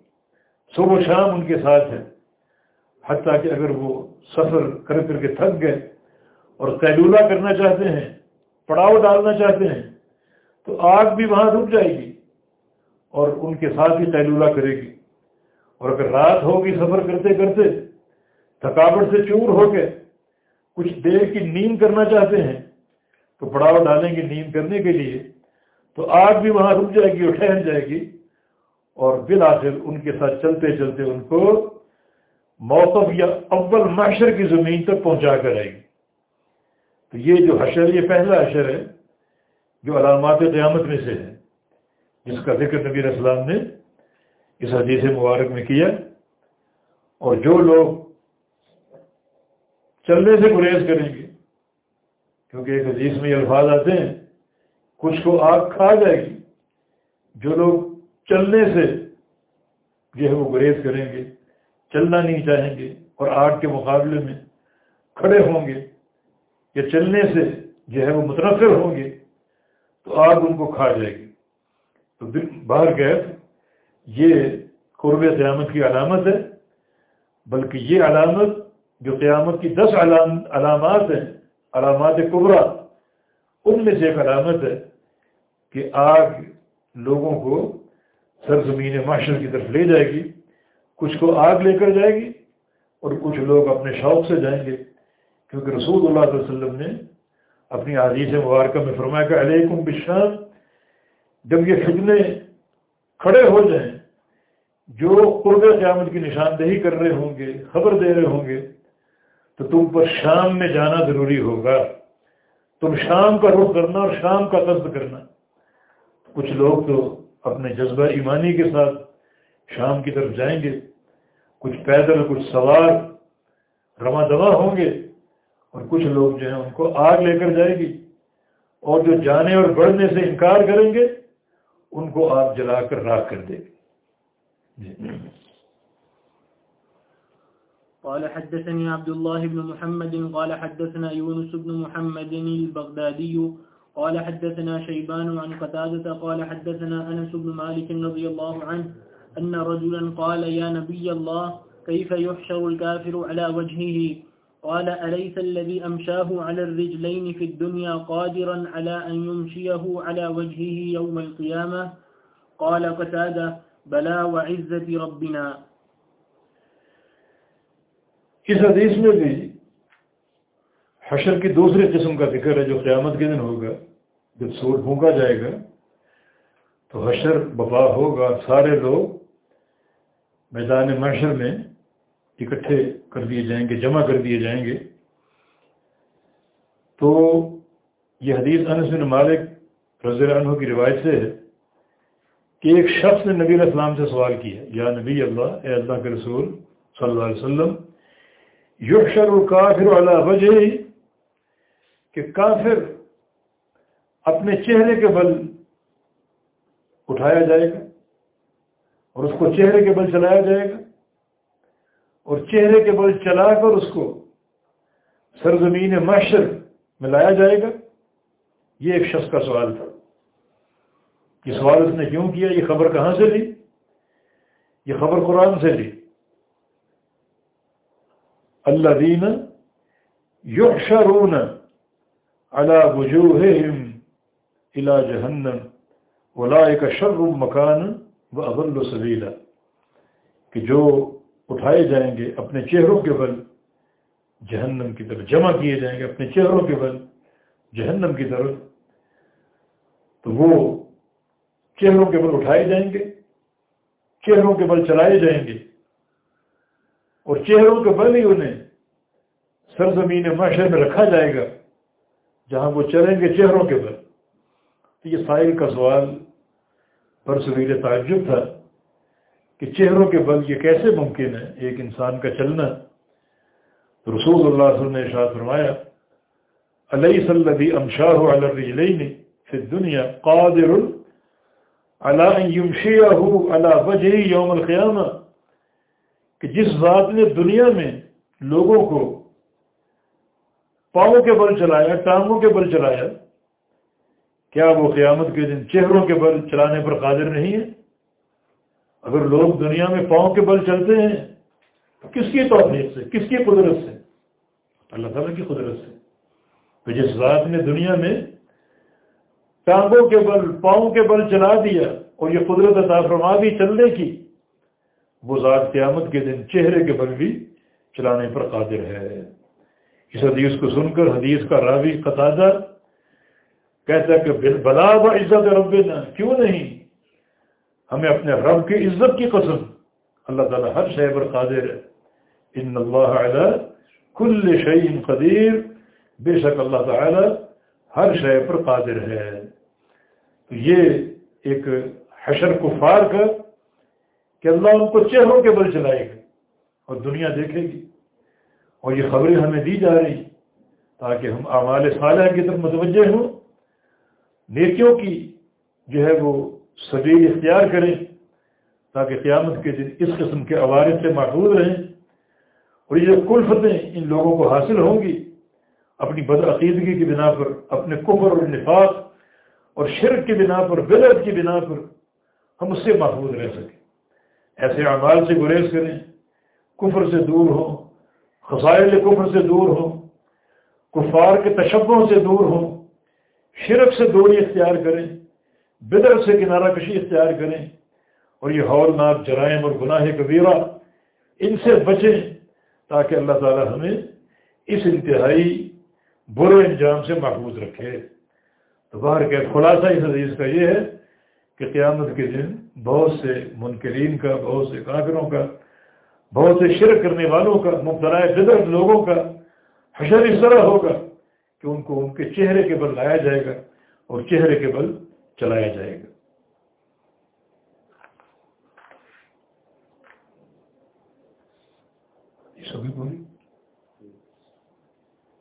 صبح و شام ان کے ساتھ ہے۔ حتیٰ کہ اگر وہ سفر کر کر کے تھک گئے اور قیلولہ کرنا چاہتے ہیں، پڑاؤ ڈالنا چاہتے ہیں، تو آگ بھی وہاں رک جائے گی اور ان کے ساتھ ہی قیلولہ کرے گی۔ اور اگر رات ہوگی سفر کرتے کرتے، تھکاوٹ سے چور ہو کے کچھ دیر کی نیند کرنا چاہتے ہیں، تو پڑاؤ ڈالیں گے نیند کرنے کے لیے، تو آگ بھی وہاں رک جائے گی اور ٹھہر جائے گی۔ اور بالآخر ان کے ساتھ چلتے چلتے ان کو موقف یا اول معاشر کی زمین تک پہنچا کر آئے گی۔ تو یہ جو حشر، یہ پہلا حشر ہے جو علامات قیامت میں سے ہے، جس کا ذکر نبی السلام نے اس حدیث مبارک میں کیا۔ اور جو لوگ چلنے سے گریز کریں گے۔ کیونکہ ایک حدیث میں یہ الفاظ آتے ہیں، کچھ کو آگ کھا جائے گی، جو لوگ چلنے سے جو ہے وہ گریز کریں گے، چلنا نہیں چاہیں گے اور آگ کے مقابلے میں کھڑے ہوں گے یا چلنے سے جو ہے وہ متنفر ہوں گے، تو آگ ان کو کھا جائے گی۔ تو باہر گیس یہ قرب قیامت کی علامت ہے، بلکہ یہ علامت جو قیامت کی دس علام علامات ہیں، علامات قبرا ان میں سے ایک علامت ہے کہ آگ لوگوں کو سرزمین معاشر کی طرف لے جائے گی، کچھ کو آگ لے کر جائے گی اور کچھ لوگ اپنے شوق سے جائیں گے۔ کیونکہ رسول اللہ علیہ وسلم نے اپنی عادیث مبارکہ میں فرمایا کہ علیکم بشان جب یہ فتنے کھڑے ہو جائیں، جو قرب قیامت کی نشاندہی کر رہے ہوں گے، خبر دے رہے ہوں گے تو تم پر شام میں جانا ضروری ہوگا۔ تم شام کا رخ کرنا اور شام کا قصد کرنا۔ کچھ لوگ تو اپنے جذبہ ایمانی کے ساتھ شام کی طرف جائیں گے۔ کچھ پیدل، کچھ سوار رواں دوا ہوں گے۔ اور کچھ لوگ جو ہیں ان کو آگ لے کر جائے گی اور جو جانے اور بڑھنے سے انکار کریں گے، ان کو آپ جلا کر راک کر دے گی جی۔ قال حدثني عبد الله بن محمد، قال حدثنا يونس بن محمد البغدادي، قال حدثنا شيبان عن قتادة، قال حدثنا أنس بن مالك رضي الله عنه أن رجلا قال، يا نبي الله، كيف يحشر الكافر على وجهه؟ قال، أليس الذي أمشاه على الرجلين في الدنيا قادرا على أن يمشيه على وجهه يوم القيامة؟ قال قتادة بلا وعزة ربنا. اس حدیث میں بھی حشر کی دوسری قسم کا ذکر ہے جو قیامت کے دن ہوگا، جب سور پھونکا جائے گا، تو حشر بپا ہوگا۔ سارے لوگ میدان محشر میں اکٹھے کر دیے جائیں گے، جمع کر دیے جائیں گے۔ تو یہ حدیث انس بن مالک رضی عنہ کی روایت سے ہے کہ ایک شخص نے نبی علیہ السلام سے سوال کیا یا نبی اللہ، اے اللہ کے رسول صلی اللہ علیہ وسلم یحشر الکافر علی وجہ کہ کافر اپنے چہرے کے بل اٹھایا جائے گا اور اس کو چہرے کے بل چلایا جائے گا اور چہرے کے بل چلا کر اس کو سرزمین معاشر میں لایا جائے گا یہ ایک شخص کا سوال تھا۔ یہ سوال اس نے کیوں کیا؟ یہ خبر کہاں سے لی؟ یہ خبر قرآن سے لی۔ اللہ دین یحشرون على وجوههم الى جہنم اولئک شر مکان و اضل سبیلا کہ جو اٹھائے جائیں گے اپنے چہروں کے بل، جہنم کی طرف، جمع کیے جائیں گے اپنے چہروں کے بل، جہنم کی طرف، تو وہ چہروں کے بل اٹھائے جائیں گے، چہروں کے بل چلائے جائیں گے، اور چہروں کے بل ہی انہیں سرزمین معاشرے میں رکھا جائے گا، جہاں وہ چلیں گے چہروں کے بل تو یہ سائل کا سوال پرسویر تعجب تھا کہ چہروں کے بل یہ کیسے ممکن ہے ایک انسان کا چلنا۔ رسول اللہ علیہ وسلم نے ارشاد فرمایا علیہ صلی امشاہ الرجلین فی الدنیا قادر علی یمشیہ علی وجہ یوم القیامہ. کہ جس ذات نے دنیا میں لوگوں کو پاؤں کے بل چلایا، ٹانگوں کے بل چلایا۔ کیا وہ قیامت کے دن چہروں کے بل چلانے پر قادر نہیں ہے؟ اگر لوگ دنیا میں پاؤں کے بل چلتے ہیں، تو کس کی توفیق سے؟ کس کی قدرت سے؟ اللہ تعالیٰ کی قدرت سے۔ تو جس ذات نے دنیا میں ٹانگوں کے بل، پاؤں کے بل چلا دیا اور یہ قدرت عطا فرما دی چلنے کی، وہ ذات قیامت کے دن چہرے کے بل بھی چلانے پر قادر ہے۔ اس حدیث کو سن کر حدیث کا راوی قطادہ کہتا ہے کہ بلا با عزت رب کیوں نہیں؟ ہمیں اپنے رب کی عزت کی قسم۔ اللہ تعالیٰ ہر شے پر قادر ہے۔ ان اللہ علیہ کل شعین قدیر۔ بے شک اللہ تعالی ہر شے پر قادر ہے۔ تو یہ ایک حشر کفار کا کہ اللہ ان کو چہروں کے بل چلائے گا اور دنیا دیکھے گی۔ اور یہ خبریں ہمیں دی جا رہی تاکہ ہم اعمال صالح کی طرف متوجہ ہوں۔ نیکیوں کی جو ہے وہ سبیل اختیار کریں تاکہ قیامت کے دن اس قسم کے عوارض سے محفوظ رہیں۔ اور یہ کلفتیں ان لوگوں کو حاصل ہوں گی، اپنی بدعقیدگی کی بنا پر، اپنے کفر اور نفاق اور شرک کی بنا پر، بدعت کی بنا پر ہم اس سے محفوظ رہ سکیں۔ ایسے اعمال سے گریز کریں، کفر سے دور ہوں خسائل کفر سے دور ہوں، کفار کے تشبوں سے دور ہوں، شرک سے دوری اختیار کریں، بدر سے کنارہ کشی اختیار کریں، اور یہ ہولناک جرائم اور گناہ کبیرہ ان سے بچیں تاکہ اللہ تعالی ہمیں اس انتہائی برے انجام سے محفوظ رکھے۔ تو باہر کے خلاصہ اس عزیز کا یہ ہے کہ قیامت کے دن بہت سے منکرین کا، بہت سے کافروں کا بہت سے شرک کرنے والوں کا مبتلا بدر لوگوں کا حشر اس طرح ہوگا کہ ان کو ان کے چہرے کے بل لایا جائے گا اور چہرے کے بل چلایا جائے گا۔ سبھی بولی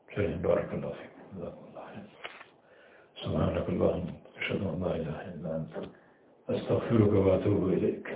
چلیں، بارک اللہ سبحانك اللهم اشهد ان لا اله الا انت استغفرك واتوب اليك